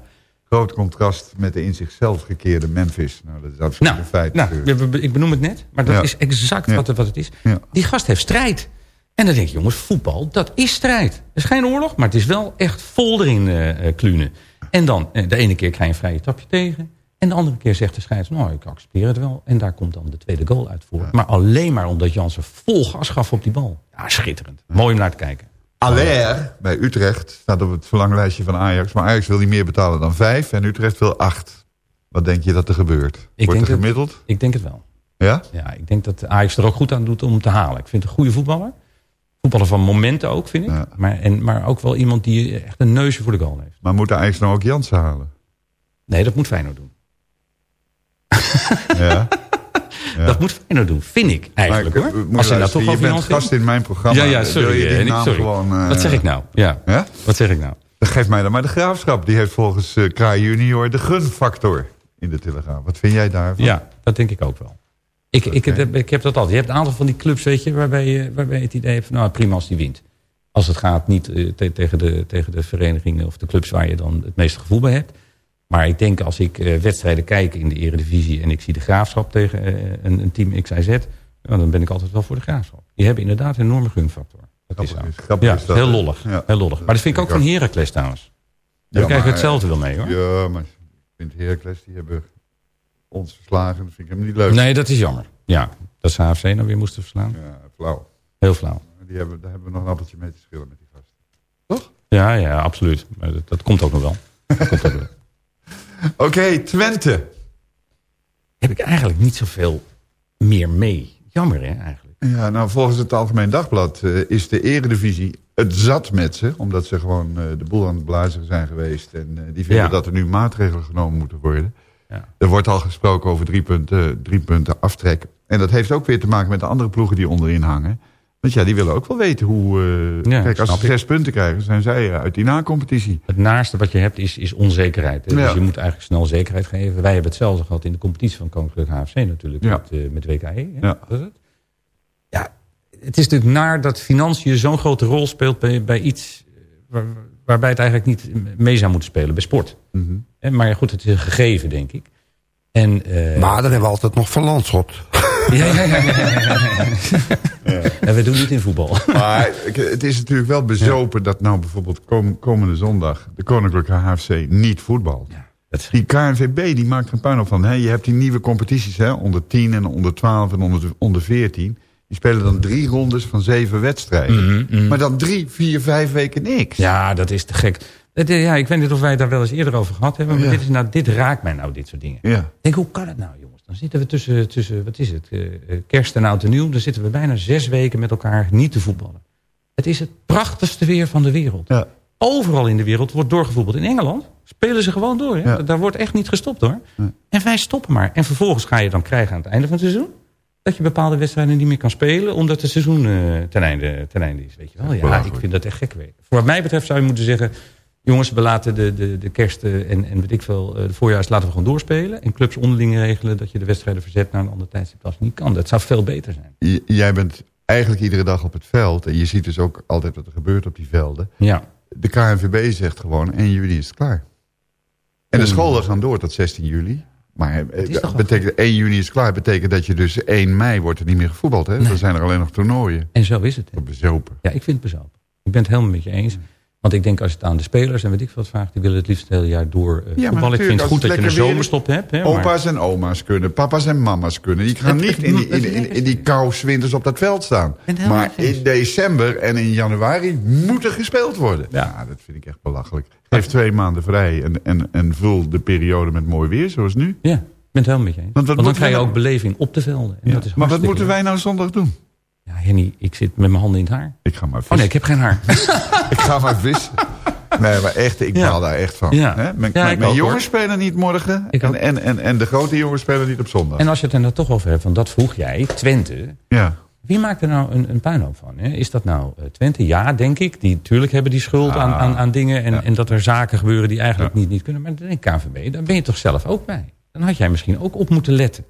Groot contrast met de in zichzelf gekeerde Memphis. Nou, dat is absoluut Nou, een feit. nou ik benoem het net. Maar dat Ja. is exact Ja. wat, het- wat het is. Ja. Die gast heeft strijd. En dan denk je, jongens, voetbal, dat is strijd. Het is geen oorlog, maar het is wel echt vol erin eh, klunen. En dan, eh, de ene keer krijg je een vrije tapje tegen. En de andere keer zegt de scheids, nou, ik accepteer het wel. En daar komt dan de tweede goal uit voor. Maar alleen maar omdat Jansen vol gas gaf op die bal. Ja, schitterend. Mooi om naar te kijken. Aller bij Utrecht staat op het verlanglijstje van Ajax. Maar Ajax wil niet meer betalen dan vijf en Utrecht wil acht. Wat denk je dat er gebeurt? Ik Wordt denk er gemiddeld? Ik denk het wel. Ja? Ja, ik denk dat Ajax er ook goed aan doet om te halen. Ik vind het een goede voetballer. Voetballer van momenten ook, vind ik. Ja. Maar, en, maar ook wel iemand die echt een neusje voor de goal heeft. Maar moet Ajax nou ook Jansen halen? Nee, dat moet Feyenoord doen. Ja. Dat moet Feyenoord doen, vind ik eigenlijk Maar, hoor. eh, Als je nou luisteren, toch je bent gast in mijn programma. Ja, sorry. je die eh, naam sorry. gewoon... eh, Wat zeg ik nou? Ja. Wat zeg ik nou? Dan geef mij dan maar de graafschap. Die heeft volgens eh Kraai Junior de gunfactor in de Telegraaf. Wat vind jij daarvan? Ja, dat denk ik ook wel. Ik, ik, ik heb dat altijd. Je hebt een aantal van die clubs, weet je, waarbij je, waarbij je het idee hebt van, nou prima als die wint. Als het gaat niet eh, te- tegen, de, tegen de verenigingen of de clubs waar je dan het meeste gevoel bij hebt. Maar ik denk als ik eh, wedstrijden kijk in de eredivisie en ik zie de graafschap tegen eh, een, een team XIZ, ja, dan ben ik altijd wel voor de graafschap. Die hebben inderdaad een enorme gunfactor. Dat is Grappig ja, is dat, heel lollig. Ja. Heel lollig. Maar dat vind ik ook van Heracles trouwens. Ja, Daar krijgen we maar, hetzelfde wel mee hoor. Ja, maar ik vind Heracles, die hebben ons verslagen. Dat vind ik helemaal niet leuk. Nee, dat is jammer. Ja, dat ze HFC nou weer moesten verslaan. Ja, flauw. Heel flauw. Die hebben, daar hebben we nog een appeltje mee te schillen met die gasten. Ja, ja, absoluut. Maar dat, dat komt ook nog wel. Dat komt ook wel. Oké, Twente. Heb ik eigenlijk niet zoveel meer mee. Jammer hè, eigenlijk. Ja, nou volgens het Algemeen Dagblad eh, is de eredivisie het zat met ze. Omdat ze gewoon eh, de boel aan het blazen zijn geweest. En eh, die vinden Ja. dat er nu maatregelen genomen moeten worden. Ja. Er wordt al gesproken over drie punten, drie punten aftrek. En dat heeft ook weer te maken met de andere ploegen die onderin hangen. Want ja, die willen ook wel weten hoe... eh, Ja, kijk, als ze ik. zes punten krijgen, zijn zij eh, uit die na-competitie. Het naaste wat je hebt is, is onzekerheid. Ja. Dus je moet eigenlijk snel zekerheid geven. Wij hebben hetzelfde gehad in de competitie van Koninklijk HFC natuurlijk. Ja. Met, eh, met WKE. Hè? Ja. Was het? ja, het is natuurlijk naar dat financiën zo'n grote rol speelt bij, bij iets... waar- waarbij het eigenlijk niet mee zou moeten spelen bij sport. Mhm. Hè, Maar goed, het is een gegeven, denk ik. En, eh, Maar dan hebben we altijd nog Van Landschot. Ja, ja, ja. ja, ja. En we doen niet in voetbal. Maar het is natuurlijk wel bezopen dat nou bijvoorbeeld kom- komende zondag... de Koninklijke HFC niet voetbalt. Is- Die KNVB die maakt er een puinhoop van. Hè? Je hebt die nieuwe competities, hè? onder 10 en onder 12 en onder, onder 14. Die spelen dan drie rondes van zeven wedstrijden. Mhm, mhm. Maar dan drie, vier, vijf weken niks. Ja, dat is te gek. Het, eh, Ja, ik weet niet of wij het daar wel eens eerder over gehad hebben. Maar Ja. dit, is nou, dit raakt mij nou, dit soort dingen. Ja. Ik denk, hoe kan het nou, jongens? Dan zitten we tussen, tussen wat is het, eh, eh, kerst en oud en nieuw. Dan zitten we bijna zes weken met elkaar niet te voetballen. Het is het prachtigste weer van de wereld. Ja. Overal in de wereld wordt doorgevoetbald. In Engeland spelen ze gewoon door. Hè? Ja. Daar wordt echt niet gestopt hoor. En wij stoppen maar. En vervolgens ga je dan krijgen aan het einde van het seizoen... dat je bepaalde wedstrijden niet meer kan spelen... omdat het seizoen eh, ten, einde, ten einde is. Weet je wel? Ja, ik vind dat echt gek weer. Voor wat mij betreft zou je moeten zeggen... jongens, we laten de, de, de kerst eh, en, en weet ik veel... eh, de voorjaars laten we gewoon doorspelen. En clubs onderling regelen dat je de wedstrijden verzet... naar een ander tijdstip als niet kan. Dat zou veel beter zijn. J- jij bent eigenlijk iedere dag op het veld. En je ziet dus ook altijd wat er gebeurt op die velden. Ja. De KNVB zegt gewoon 1 juli is het klaar. En de scholen gaan door tot 16 juli. Maar eh, betekent 1 juni is klaar. betekent dat je dus 1 mei wordt er niet meer gevoetbald. Hè? Dan zijn er alleen nog toernooien. En zo is het. hè. Bezopen. Ja, ik vind het bezopen. Ik ben het helemaal met je eens. Want ik denk als je het aan de spelers en weet ik wat vraagt... die willen het liefst het hele jaar door eh, maar voetballen. Ik vind het goed dat je een zomerstop hebt. Hè, maar- Opa's en oma's kunnen, papa's en mama's kunnen. Die gaan niet in die, in, in, in die kou winters op dat veld staan. Maar in december en in januari moet er gespeeld worden. Ja, dat vind ik echt belachelijk. Geef twee maanden vrij en, en, en vul de periode met mooi weer, zoals nu. Ja, ik ben het helemaal met je eens. Want wat Want dan krijg je we ook beleving op de velden. En Ja. dat is Maar wat moeten wij nou zondag doen? Ja, Henny, ik zit met mijn handen in het haar. Ik ga maar vissen. Oh nee, ik heb geen haar. ik ga maar vissen. Nee, maar echt, ik Ja. baal daar echt van. Ja. Hè? Mijn, Ja, mijn- jongens spelen niet morgen. En, en, en, en de grote jongens spelen niet op zondag. En als je het er nou toch over hebt, want dat vroeg jij, Twente. ja. Wie maakt er nou een, een puinhoop van? Hè? Is dat nou eh, Twente? Ja, denk ik. Die natuurlijk hebben die schuld aan, aan, aan dingen. En, en dat er zaken gebeuren die eigenlijk niet, niet kunnen. Maar dan denk ik, KVB, daar ben je toch zelf ook bij. Dan had jij misschien ook op moeten letten.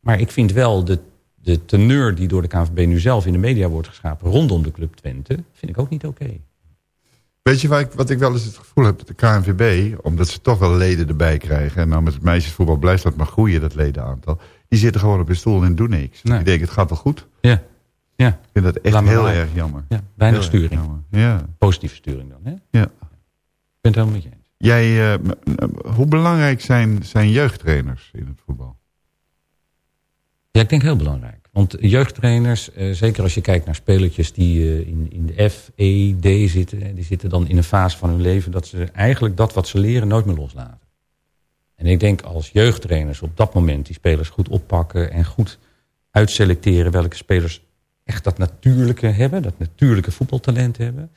Maar ik vind wel de, de teneur die door de KVB nu zelf in de media wordt geschapen... rondom de club Twente, vind ik ook niet oké. Weet je waar ik, wat ik wel eens het gevoel heb? Dat de KNVB, omdat ze toch wel leden erbij krijgen... en nou met het meisjesvoetbal blijft dat maar groeien, dat ledenaantal... die zitten gewoon op hun stoel en doen niks. Nee. Die denken, het gaat wel goed. Ja, ja. Ik vind dat echt heel erg jammer. ja weinig Heel sturing. jammer. Ja, Positieve sturing dan, hè? ja. Ik ben het helemaal met je eens. Jij, eh, hoe belangrijk zijn, zijn jeugdtrainers in het voetbal? Ja, ik denk heel belangrijk. Want jeugdtrainers, eh, zeker als je kijkt naar spelertjes die eh, in, in de F, E, D zitten... die zitten dan in een fase van hun leven dat ze eigenlijk dat wat ze leren nooit meer loslaten. En ik denk als jeugdtrainers op dat moment die spelers goed oppakken... en goed uitselecteren welke spelers echt dat natuurlijke hebben... dat natuurlijke voetbaltalent hebben...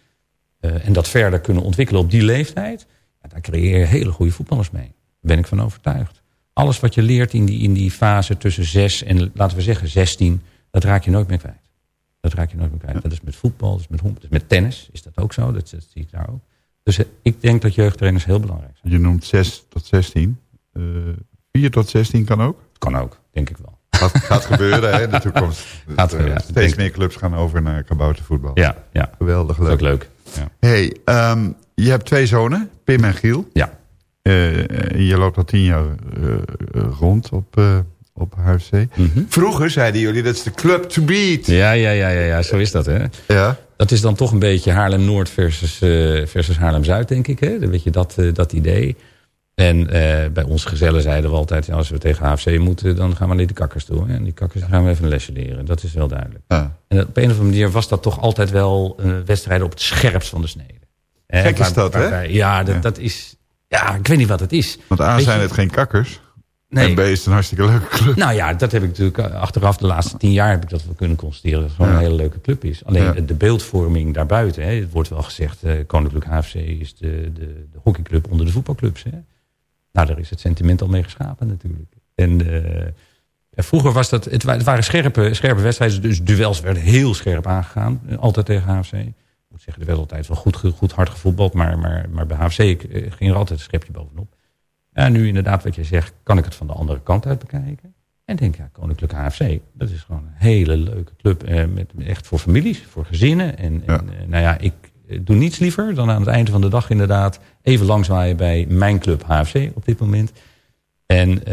eh, en dat verder kunnen ontwikkelen op die leeftijd... Ja, daar creëer je hele goede voetballers mee. Daar ben ik van overtuigd. Alles wat je leert in die, in die fase tussen 6 en laten we zeggen 16... dat raak je nooit meer kwijt. Dat raak je nooit meer kwijt. Dat is met voetbal, dat is met, dat is met tennis. Is dat ook zo? Dat, dat zie ik daar ook. Dus eh, ik denk dat jeugdtrainers heel belangrijk zijn. Je noemt 6 tot 16. Eh 4 tot 16 kan ook? Kan ook, denk ik wel. Gaat, gaat gebeuren hè, in de toekomst. Gaat Eh, steeds denk- meer clubs gaan over naar kaboutervoetbal. Ja, ja. Geweldig Dat is leuk. ook leuk. Ja. Hey, ehm, je hebt twee zonen, Pim en Giel. ja. Eh, je loopt al tien jaar eh, eh, rond op, eh, op HFC. Mhm. Vroeger zeiden jullie, dat is de club to beat. Ja, ja, ja, ja, ja, zo is dat, hè. Ja. Dat is dan toch een beetje Haarlem-Noord versus, eh, versus Haarlem-Zuid, denk ik. Hè? Dan weet je dat, eh, dat idee. En eh, bij ons gezellen zeiden we altijd... ja, als we tegen HFC moeten, dan gaan we naar de kakkers toe. Hè? En die kakkers gaan we even een lesje leren. Dat is wel duidelijk. Ja. En op een of andere manier was dat toch altijd wel... een wedstrijd op het scherpst van de snede. Gek is dat, hè? Ja, dat, Ja. dat is... Ja, ik weet niet wat het is. Want A Weet zijn je- het geen kakkers. Nee. En B is het een hartstikke leuke club. Nou ja, dat heb ik natuurlijk eh, achteraf de laatste tien jaar heb ik dat wel kunnen constateren. Dat het gewoon Ja. een hele leuke club is. Alleen Ja. de- beeldvorming daarbuiten. Hè, het wordt wel gezegd, eh, Koninklijk HFC is de, de, de hockeyclub onder de voetbalclubs. Hè. Nou, daar is het sentiment al mee geschapen natuurlijk. En eh, vroeger was dat, het, wa- het waren scherpe, scherpe wedstrijden. Dus duels werden heel scherp aangegaan. Altijd tegen HFC. Moet zeggen, er werd altijd wel goed, goed hard gevoetbald. Maar, maar, maar bij HFC eh, ging er altijd een schepje bovenop. En nu inderdaad wat je zegt, kan ik het van de andere kant uit bekijken. En denk, ja, Koninklijk HFC, dat is gewoon een hele leuke club. Eh, met, echt voor families, voor gezinnen. En, en eh, nou ja, ik eh, doe niets liever dan aan het eind van de dag inderdaad... even langswaaien bij mijn club HFC op dit moment. En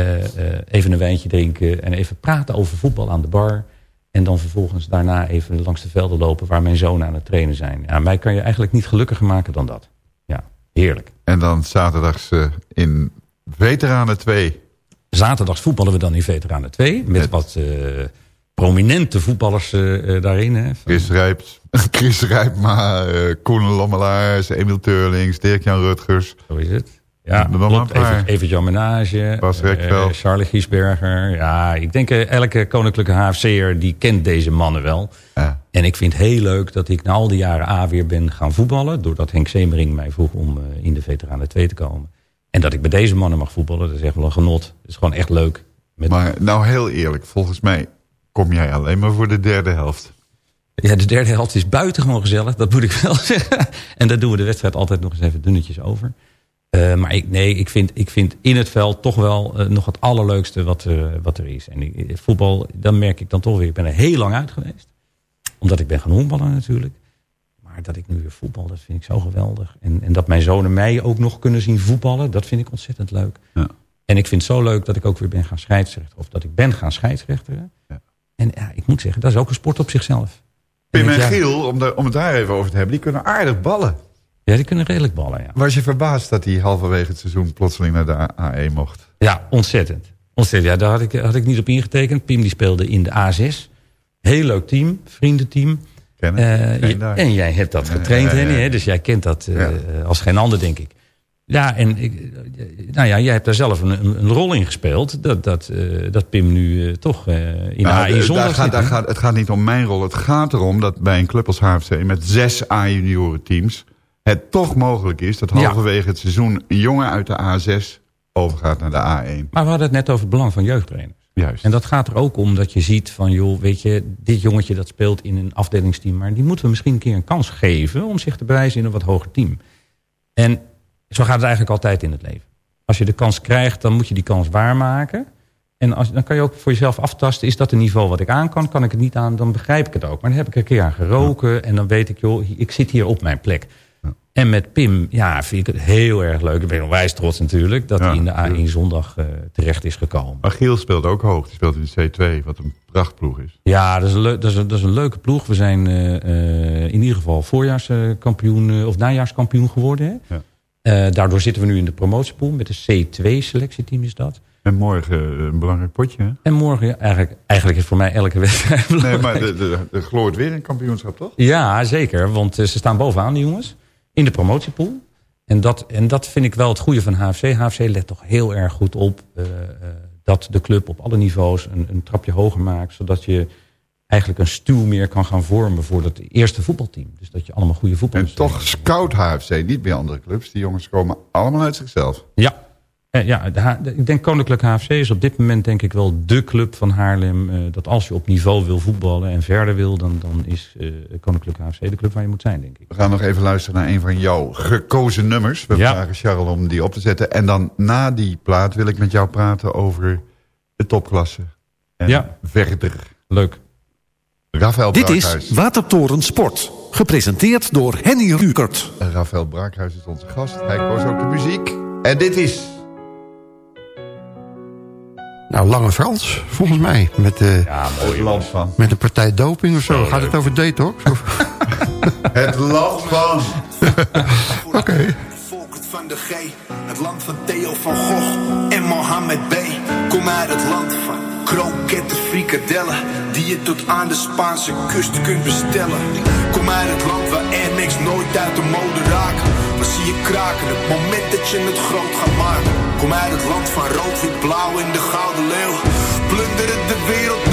even een wijntje drinken en even praten over voetbal aan de bar. En dan vervolgens daarna even langs de velden lopen waar mijn zonen aan het trainen zijn. Ja, mij kan je eigenlijk niet gelukkiger maken dan dat. Ja, heerlijk. En dan zaterdags eh, in Veteranen 2. Zaterdags voetballen we dan in Veteranen 2. Met wat eh, prominente voetballers eh, daarin. Hè, van- Chris Rijp, Chris Rijpma, Koen Lommelaars, Emil Teurlings, Dirk-Jan Rutgers. Zo is het. Ja, klopt. Jan Menage. Bas Rekveld. Charlie Giesberger. Ja, ik denk eh, elke koninklijke HFC'er die kent deze mannen wel. Ja. En ik vind het heel leuk dat ik na al die jaren A weer ben gaan voetballen. Doordat Henk Semering mij vroeg om eh, in de Veteranen 2 te komen. En dat ik bij deze mannen mag voetballen, dat is echt wel een genot. Het is gewoon echt leuk. Met, Maar nou heel eerlijk, volgens mij kom jij alleen maar voor de derde helft. Ja, de derde helft is buitengewoon gezellig, dat moet ik wel zeggen. En daar doen we de wedstrijd altijd nog eens even dunnetjes over. Eh, maar ik, nee, ik vind, ik vind in het veld toch wel eh, nog het allerleukste wat, er wat er is. En ik, voetbal, dan merk ik dan toch weer, ik ben er heel lang uit geweest. Omdat ik ben gaan honkballen natuurlijk. Maar dat ik nu weer voetbal, dat vind ik zo geweldig. En, en dat mijn zonen mij ook nog kunnen zien voetballen, dat vind ik ontzettend leuk. Ja. En ik vind het zo leuk dat ik ook weer ben gaan scheidsrechten. Of dat ik ben gaan scheidsrechteren. Ja. En ja, ik moet zeggen, dat is ook een sport op zichzelf. Pim en Giel, om, de, om het daar even over te hebben, die kunnen aardig ballen. Ja, die kunnen redelijk ballen, ja. Was je verbaasd dat hij halverwege het seizoen plotseling naar de A1 mocht? Ja, ontzettend. Ontzettend. Ja, daar had ik, had ik niet op ingetekend. Pim die speelde in de A6. Heel leuk team, vriendenteam. Kennen? Daar. en jij hebt dat getraind, ja, ja, Henny. ja. hè? Dus jij kent dat eh, als geen ander, denk ik. Ja, en ik, eh, nou ja, jij hebt daar zelf een, een, rol in gespeeld. Dat, dat, dat Pim nu toch in Nou, de A1 d- zondag daar gaat, daar gaat, Het gaat niet om mijn rol. Het gaat erom dat bij een club als HFC met zes A-junioren teams... het toch mogelijk is dat halverwege het seizoen... een jongen uit de A6 overgaat naar de A1. Maar we hadden het net over het belang van jeugdtrainers. Juist. En dat gaat er ook om dat je ziet van, joh, weet je, dit jongetje dat speelt in een afdelingsteam, maar die moeten we misschien een keer een kans geven om zich te bewijzen in een wat hoger team. En zo gaat het eigenlijk altijd in het leven. Als je de kans krijgt, dan moet je die kans waarmaken. En als, dan kan je ook voor jezelf aftasten, is dat een niveau wat ik aan kan? Kan ik het niet aan, dan begrijp ik het ook. Maar dan heb ik er een keer aan geroken en dan weet ik, joh, ik zit hier op mijn plek. En met Pim, ja, vind ik het heel erg leuk. Ik ben onwijs trots natuurlijk dat Ja, hij in de tuurlijk. A1 zondag eh, terecht is gekomen. Achiel speelt ook hoog. Die speelt in de C2, wat een prachtploeg is. Ja, dat is een, leuk, dat is een, dat is een leuke ploeg. We zijn eh, eh, in ieder geval voorjaarskampioen of najaarskampioen geworden. Hè? Ja. Daardoor zitten we nu in de promotiepool. Met de C2-selectieteam is dat. En morgen een belangrijk potje, hè? En morgen, ja, eigenlijk, eigenlijk is voor mij elke wedstrijd Nee, belangrijk. maar de, de, de gloort weer een kampioenschap, toch? Ja, zeker. Want ze staan bovenaan, die jongens. In de promotiepool. En dat, en dat vind ik wel het goede van HFC. HFC let toch heel erg goed op eh, eh, dat de club op alle niveaus een, een trapje hoger maakt. Zodat je eigenlijk een stuw meer kan gaan vormen voor het eerste voetbalteam. Dus dat je allemaal goede voetballers En toch scout HFC, niet bij andere clubs. Die jongens komen allemaal uit zichzelf. Ja. Eh, ja de ik denk Koninklijk HFC is op dit moment denk ik wel de club van Haarlem. eh, dat als je op niveau wil voetballen en verder wil, dan, dan is eh Koninklijk HFC de club waar je moet zijn, denk ik. We gaan nog even luisteren naar een van jouw gekozen nummers. We Ja. vragen Charles om die op te zetten. En dan na die plaat wil ik met jou praten over de topklasse. En Ja. verder. Leuk. Rafael Dit Braakhuis. is Watertoren Sport. Gepresenteerd door Henny Rukert. Rafael Braakhuis is onze gast. Hij koos ook de muziek. En dit is... Nou, Lange Frans, volgens mij. Met, eh Ja, Het land van. met een partij doping of zo. Gaat het over detox? Of- Het land van. Oké. Volkert van de G, het land van Theo van Gogh en Mohammed B. Kom uit het land van kroketten, frikadellen, die je tot aan de Spaanse kust kunt bestellen. Kom uit het land waar Air Max nooit uit de mode raken. Zie je kraken het moment dat je het groot gaat maken. Kom uit het land van rood, wit, blauw en de gouden leeuw. Plunderen de wereld,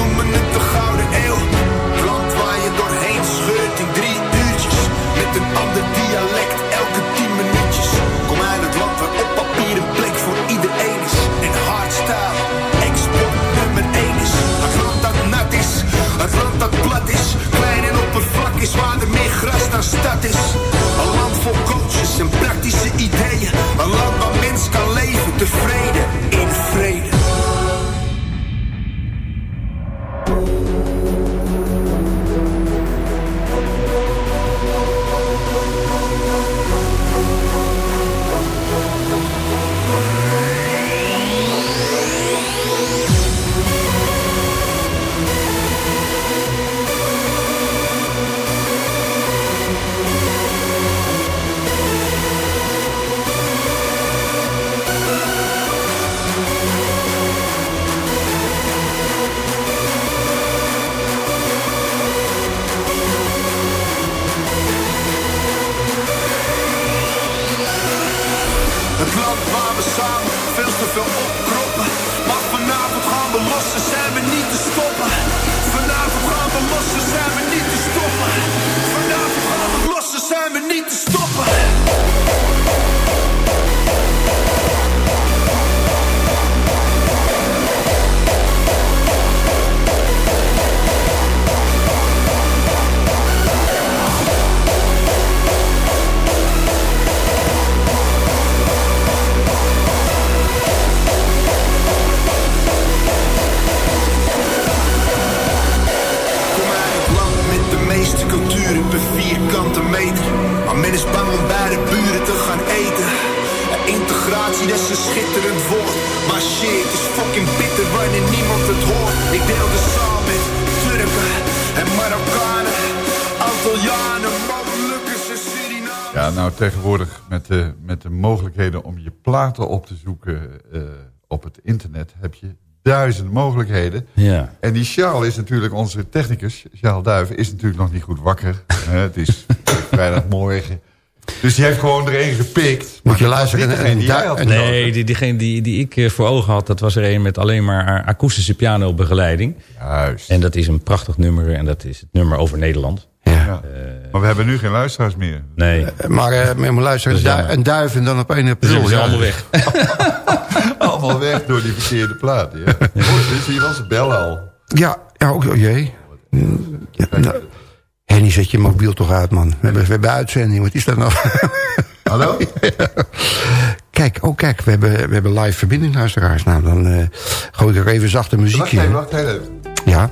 de, met de mogelijkheden om je platen op te zoeken eh, op het internet... heb je duizend mogelijkheden. Ja. En die Charles is natuurlijk onze technicus, Charles Duiven, is natuurlijk nog niet goed wakker. Hè, het is vrijdagmorgen. Dus die heeft gewoon er één gepikt. Moet je luisteren, niet en- degene en die jij had. Nee, die, diegene die, die ik eh, voor ogen had, dat was er een met alleen maar akoestische pianobegeleiding. Juist. En dat is een prachtig nummer en dat is het nummer over Nederland. Ja. Maar we hebben nu geen luisteraars meer. Nee. Maar eh, maar luisteren, Dat is een, du- jammer. een duif en dan op 1 Dus april. ja. allemaal weg. Allemaal weg door die verkeerde plaat. Ja. Oh, dus hier was bellen al. Ja, ja ook, oh jee. Ja, nou, Henny, zet je mobiel toch uit, man. We hebben, we hebben uitzending, wat is dat nou? Hallo? Kijk, oh kijk, we hebben, we hebben live verbinding, luisteraars. Nou, dan eh gooi ik er even zachte Wacht muziekje even, in. wacht even. Ja,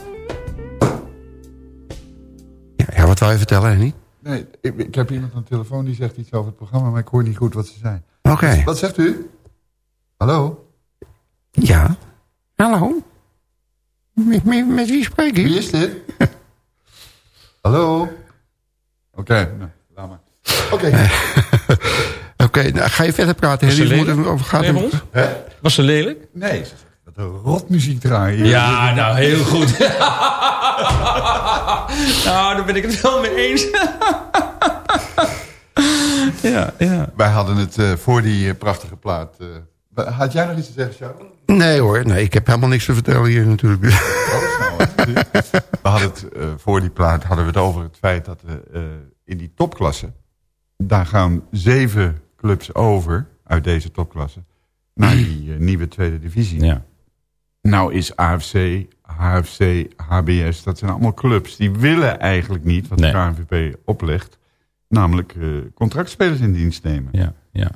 wat wil je vertellen, Henny? Nee, ik, ik heb iemand aan de telefoon die zegt iets over het programma, maar ik hoor niet goed wat ze zijn. Oké. Wat zegt u? Hallo? Ja. Hallo? Met, met, met wie spreek ik? Wie is dit? Hallo? Oké, nou, laat maar. Oké. Oké, nou, ga je verder praten, Was ze lelijk? gaat Nee? Was ze lelijk? Nee, ze rotmuziek draaien. Ja, nou heel goed. nou, daar ben ik het wel mee eens. ja, ja. Wij hadden het eh, voor die eh, prachtige plaat... eh, had jij nog iets te zeggen, Charles? Nee hoor, nee, ik heb helemaal niks te vertellen hier natuurlijk. Oh? We hadden het eh, voor die plaat hadden we het over het feit dat eh, in die topklasse... daar gaan zeven clubs over uit deze topklasse... naar die eh, nieuwe tweede divisie. ja. Nou is AFC, HFC, HBS, dat zijn allemaal clubs... die willen eigenlijk niet wat Nee. de KNVB oplegt... namelijk eh, contractspelers in dienst nemen. ja, ja.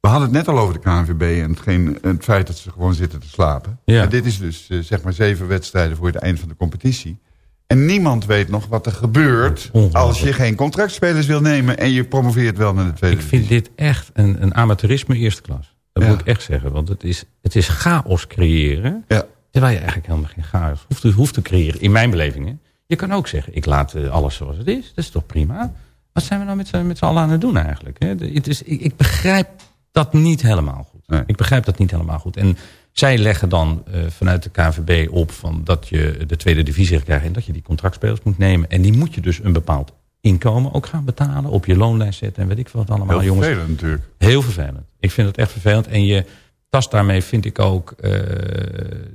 We hadden het net al over de KNVB en hetgeen, het feit dat ze gewoon zitten te slapen. Ja. En dit is dus eh, zeg maar zeven wedstrijden voor het eind van de competitie. En niemand weet nog wat er gebeurt als je geen contractspelers wil nemen... en je promoveert wel naar de tweede Ik vind dit echt een, een amateurisme eerste klas. Dat Ja. moet ik echt zeggen. Want het is, het is chaos creëren. Ja. Terwijl je eigenlijk helemaal geen chaos hoeft te, hoeft te creëren. In mijn beleving. Hè. Je kan ook zeggen, ik laat eh, alles zoals het is. Dat is toch prima? Wat zijn we nou met z'n allen aan het doen eigenlijk? Hè? Het is, ik, ik begrijp dat niet helemaal goed. Nee. Ik begrijp dat niet helemaal goed. En zij leggen dan eh, vanuit de KNVB op van dat je de tweede divisie krijgen... en dat je die contractspelers moet nemen. En die moet je dus een bepaald inkomen ook gaan betalen. Op je loonlijst zetten en weet ik veel wat allemaal. Heel jongens. vervelend natuurlijk. Heel vervelend. Ik vind het echt vervelend. En je tast daarmee, vind ik ook, eh,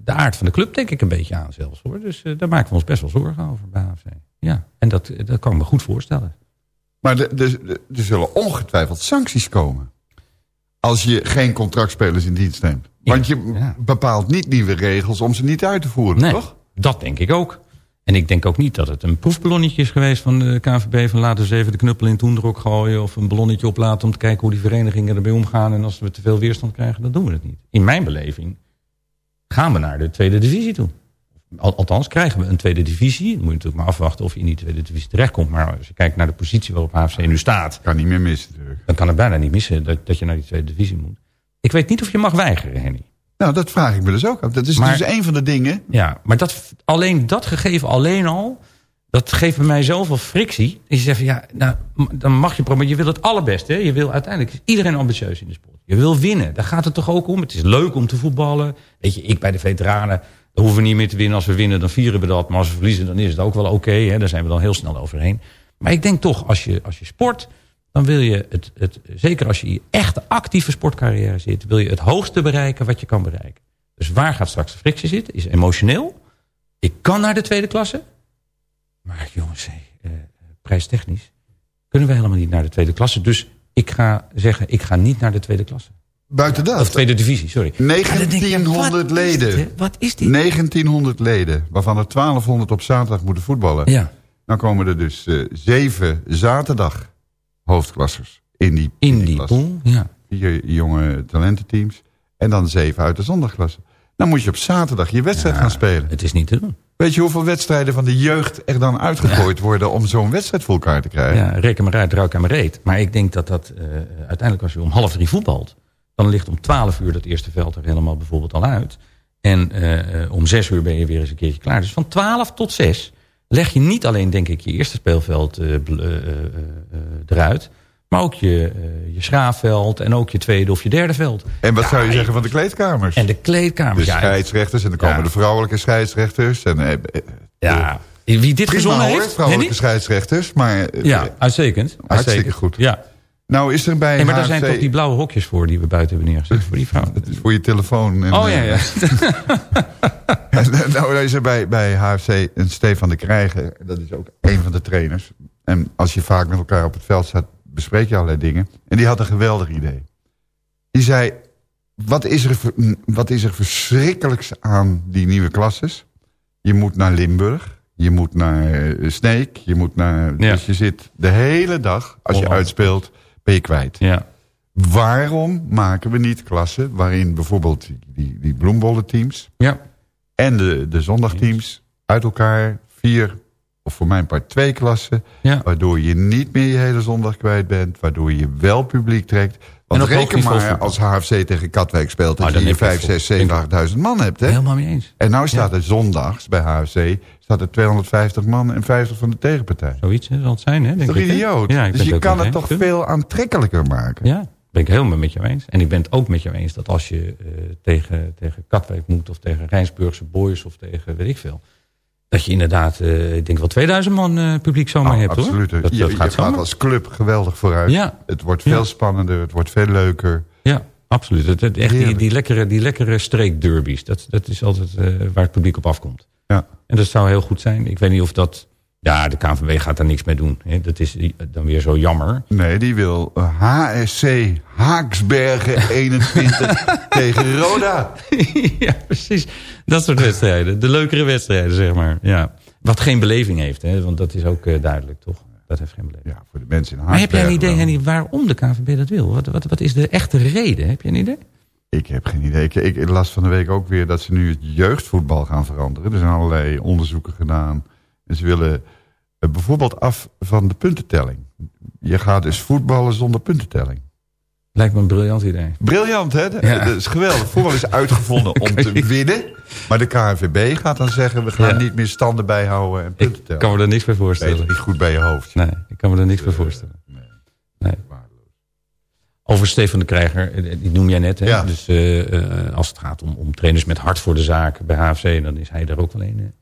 de aard van de club denk ik een beetje aan zelfs. hoor. Dus eh, daar maken we ons best wel zorgen over bij AFC. Ja, en dat, dat kan ik me goed voorstellen. Maar er zullen ongetwijfeld sancties komen. Als je geen contractspelers in dienst neemt. Want je Ja. bepaalt niet nieuwe regels om ze niet uit te voeren, Nee, toch? dat denk ik ook. En ik denk ook niet dat het een proefballonnetje is geweest van de KNVB... van laten eens even de knuppel in het hoendrok gooien... of een ballonnetje oplaten om te kijken hoe die verenigingen ermee omgaan... en als we te veel weerstand krijgen, dan doen we het niet. In mijn beleving gaan we naar de tweede divisie toe. Al- Althans, krijgen we een tweede divisie. Dan moet je natuurlijk maar afwachten of je in die tweede divisie terechtkomt. Maar als je kijkt naar de positie waarop AFC nu staat... Kan niet meer missen natuurlijk. dan kan het bijna niet missen dat, dat je naar die tweede divisie moet. Ik weet niet of je mag weigeren, Henny. Nou, dat vraag ik me dus ook af. Dat is Maar- dus een van de dingen... Ja, maar dat, alleen dat gegeven alleen al... dat geeft bij mij zoveel frictie. Dat je zegt, van, ja, nou, dan mag je proberen. Je wil het allerbeste. Hè? Je wil uiteindelijk is iedereen ambitieus in de sport. Je wil winnen. Daar gaat het toch ook om. Het is leuk om te voetballen. Weet je, ik bij de veteranen... daar hoeven we niet meer te winnen. Als we winnen, dan vieren we dat. Maar als we verliezen, dan is het ook wel oké. hè. daar zijn we dan heel snel overheen. Maar ik denk toch, als je, als je sport... dan wil je het, het... zeker als je in je echte actieve sportcarrière zit... wil je het hoogste bereiken wat je kan bereiken. Dus waar gaat straks de frictie zitten? Is emotioneel. Ik kan naar de tweede klasse. Maar jongens, eh, prijstechnisch kunnen we helemaal niet naar de tweede klasse. Dus ik ga zeggen, ik ga niet naar de tweede klasse. Buiten Of dat, tweede divisie, sorry. Maar dan denk ik, 1900 wat is leden. dit? Wat is dit? 1900 leden, waarvan er 1200 op zaterdag moeten voetballen. Ja, Dan komen er dus eh, zeven zaterdag hoofdklassers in die, in die klas. pool. Ja. Vier jonge talententeams. En dan zeven uit de zondagklasse. Dan moet je op zaterdag je wedstrijd gaan spelen. Het is niet te doen. Weet je hoeveel wedstrijden van de jeugd er dan uitgegooid worden... om zo'n wedstrijd voor elkaar te krijgen? Ja, reken maar uit, ruik aan mijn reet. Maar ik denk dat dat uh, uiteindelijk als je om half drie voetbalt... dan ligt om twaalf uur dat eerste veld er helemaal bijvoorbeeld al uit. En uh, om zes uur ben je weer eens een keertje klaar. Dus van twaalf tot zes leg je niet alleen, denk ik, je eerste speelveld uh, eruit... maar ook je, je schraafveld en ook je tweede of je derde veld. En wat ja, zou je zeggen van de kleedkamers? En de kleedkamers, De scheidsrechters en dan komen de vrouwelijke scheidsrechters. En, eh, Ja, wie dit Prima, hoor, heeft, vrouwelijke scheidsrechters. Maar, eh, Ja, uitstekend. Hartstikke goed. Ja. Nou is er bij Hey, maar daar zijn toch die blauwe hokjes voor die we buiten hebben neergezet voor die vrouwen. Dat is voor je telefoon. En, Oh ja, eh, ja. nou, daar is er bij, bij HFC een Stefan de Krijger. Dat is ook een van de trainers. En als je vaak met elkaar op het veld staat, bespreek je allerlei dingen. En die had een geweldig idee. Die zei, wat is er, wat is er verschrikkelijks aan die nieuwe klasses? Je moet naar Limburg. Je moet naar eh, Sneek. Je moet naar... Ja. Dus je zit de hele dag, als je uitspeelt, ben je kwijt. Ja. Waarom maken we niet klassen waarin bijvoorbeeld die, die, die bloembollenteams Ja. en de, de zondagteams uit elkaar vier, of voor mijn part twee klassen, Ja. waardoor je niet meer je hele zondag kwijt bent, waardoor je wel publiek trekt. Want reken maar als HFC tegen Katwijk speelt, dat je je 5, vol- 6, 7, 8000 man hebt. Hè? Helemaal mee eens. En nou staat er zondags bij HFC staat er 250 man en 50 van de tegenpartij. Zoiets zal het zijn, hè? Dat Denk is toch ik, hè? idioot? Ja, dus je kan het toch veel aantrekkelijker maken. Ja, ben ik helemaal met jou eens. En ik ben het ook met jou eens dat als je eh, tegen, tegen Katwijk moet... of tegen Rijnsburgse Boys of tegen weet ik veel... dat je inderdaad, eh, ik denk wel 2000 man eh, publiek zomaar Nou, hebt, absoluut. hoor. Dat, je dat je gaat zomaar. als club geweldig vooruit. Ja. Het wordt Ja. veel spannender, het wordt veel leuker. Ja, absoluut. Het, het- echt die, die, lekkere, die lekkere streekderbies, dat, dat is altijd eh, waar het publiek op afkomt. Ja. En dat zou heel goed zijn. Ik weet niet of dat... Ja, de KNVB gaat daar niks mee doen. Hè. Dat is dan weer zo jammer. Nee, die wil eh, HSC Haaksbergen 21 tegen Roda. ja, precies. Dat soort wedstrijden. De leukere wedstrijden, zeg maar. Ja. Wat geen beleving heeft, hè? want dat is ook eh, duidelijk, toch? Dat heeft geen beleving. Ja, voor de mensen in Maar heb jij een idee. Henny, waarom de KNVB dat wil? Wat, wat, wat is de echte reden? Heb je een idee? Ik heb geen idee. Ik, ik las van de week ook weer dat ze nu het jeugdvoetbal gaan veranderen. Er zijn allerlei onderzoeken gedaan. En ze willen eh, bijvoorbeeld af van de puntentelling. Je gaat dus voetballen zonder puntentelling. Lijkt me een briljant idee. Briljant, hè? Ja. Dat is geweldig. Voetbal is uitgevonden om te winnen. Maar de KNVB gaat dan zeggen... we gaan Ja. niet meer standen bijhouden en punten Ik tellen. kan me er niks bij voorstellen. niet goed bij je hoofd. Nee, ik kan me er niks bij voorstellen. Nee. Over Stefan de Krijger, eh, die noem jij net. Hè? Ja. Dus eh, eh, als het gaat om, om trainers met hart voor de zaak bij HFC... dan is hij er ook wel een.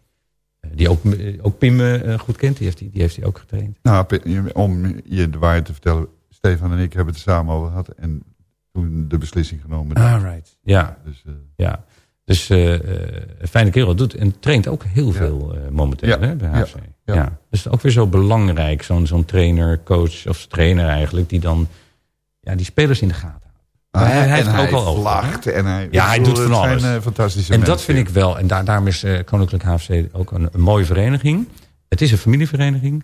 Die ook, ook Pim eh, goed kent. Die heeft hij die heeft hij ook getraind. Nou, om je de waarheid te vertellen... Stefan en ik hebben het er samen over gehad. En toen de beslissing genomen. Ah, right. Ja, Dus, eh, ja. Dus eh, eh, een fijne kerel doet en traint ook heel veel eh, momenteel Ja. hè, bij Ja. HFC. Ja. Ja. Dus ook weer zo belangrijk, zo'n zo'n trainer, coach of trainer eigenlijk... die dan ja, die spelers in de gaten Maar hij, heeft ook hij wel over. vlagt en hij, Ja, hij doet van alles. zijn eh, fantastische En dat vind ik wel. En daar, daarom is eh, Koninklijk HFC ook een, een mooie vereniging. Het is een familievereniging.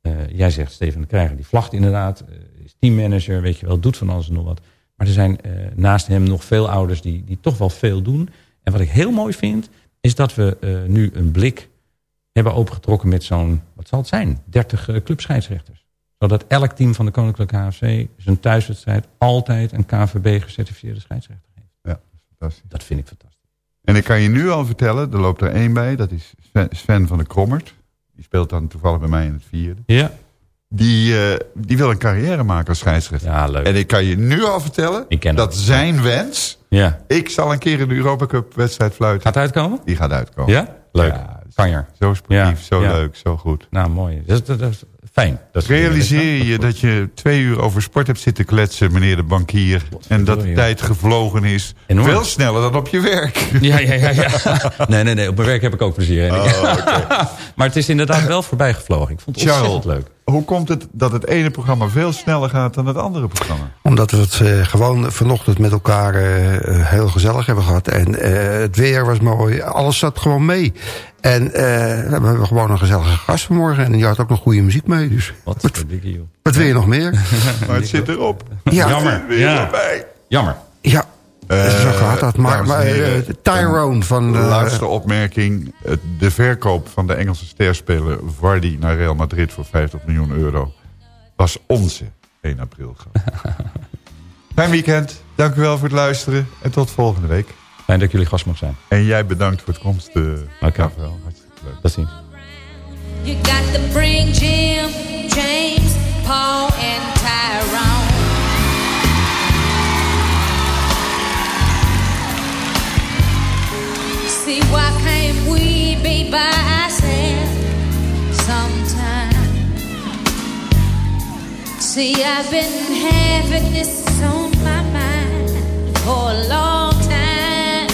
Eh, jij zegt Steven de Krijger, die vlagt inderdaad. is teammanager, weet je wel, doet van alles en nog wat. Maar er zijn naast hem nog veel ouders die, die toch wel veel doen. En wat ik heel mooi vind, is dat we nu een blik hebben opengetrokken met zo'n, wat zal het zijn, 30 uh, clubscheidsrechters. Zodat elk team van de Koninklijke HFC zijn thuiswedstrijd altijd een KVB gecertificeerde scheidsrechter heeft. Ja, fantastisch. Dat vind ik fantastisch. En ik kan je nu al vertellen, er loopt er één bij. Dat is Sven, van der Krommert. Die speelt dan toevallig bij mij in het vierde. Ja. Die, eh, die wil een carrière maken als scheidsrechter. Ja, leuk. En ik kan je nu al vertellen, Ik ken dat hem. zijn wens... Ja. Ik zal een keer in de Europa Cup wedstrijd fluiten. Gaat uitkomen? Die gaat uitkomen. Ja? Leuk. Ja, Kanjer. Zo sportief, Ja, zo ja. leuk, zo goed. Nou, mooi. Dat, is- dat, dat is fijn. Dat Realiseer je dat je twee uur over sport hebt zitten kletsen, meneer de bankier. En dat de tijd gevlogen is. Enorm. Veel sneller dan op je werk. Ja, ja, ja, ja. Nee, nee, nee. Op mijn werk heb ik ook plezier. Oh, maar het is inderdaad wel voorbij gevlogen. Ik vond het Charles, ontzettend leuk. Hoe komt het dat het ene programma veel sneller gaat dan het andere programma? Omdat we het eh, gewoon vanochtend met elkaar eh, heel gezellig hebben gehad. En eh, het weer was mooi. Alles zat gewoon mee. En eh, we hebben gewoon een gezellige gast vanmorgen. En die had ook nog goede muziek mee. Dus Wat wat, wat wil je nog meer? Maar het zit erop. Ja, Jammer. Weer Ja. erbij. Jammer. Ja, Zo gaat dat. Maar, maar heren, eh, Tyrone van... een eh, laatste opmerking. De verkoop van de Engelse sterspeler Vardy naar Real Madrid voor 50 miljoen euro... was onze 1 april grap. Fijn weekend. Dank u wel voor het luisteren. En tot volgende week. Fijn dat jullie gast mag zijn. En jij bedankt voor het komst. Uh, Oké. Rafael. Hartstikke leuk. Tot ziens. You got to bring Jim, James, Paul, and See, why can't we be by ourselves sometime? See, I've been having this on my mind for a long time.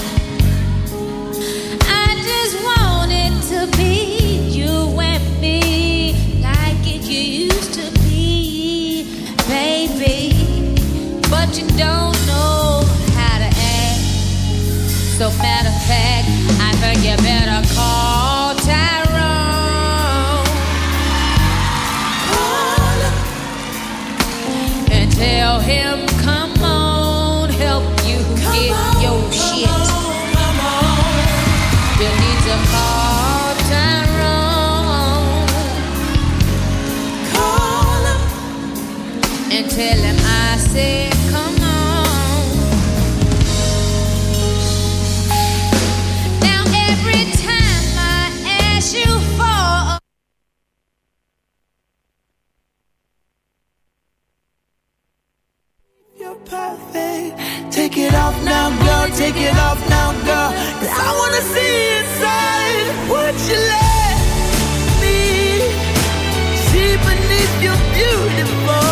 I just wanted to be you and me like it used to be, baby. But you don't know how to act. So matter of fact, tell him, perfect. Take it off now, girl. Take it off now, girl. I wanna see inside what you let me see beneath your beautiful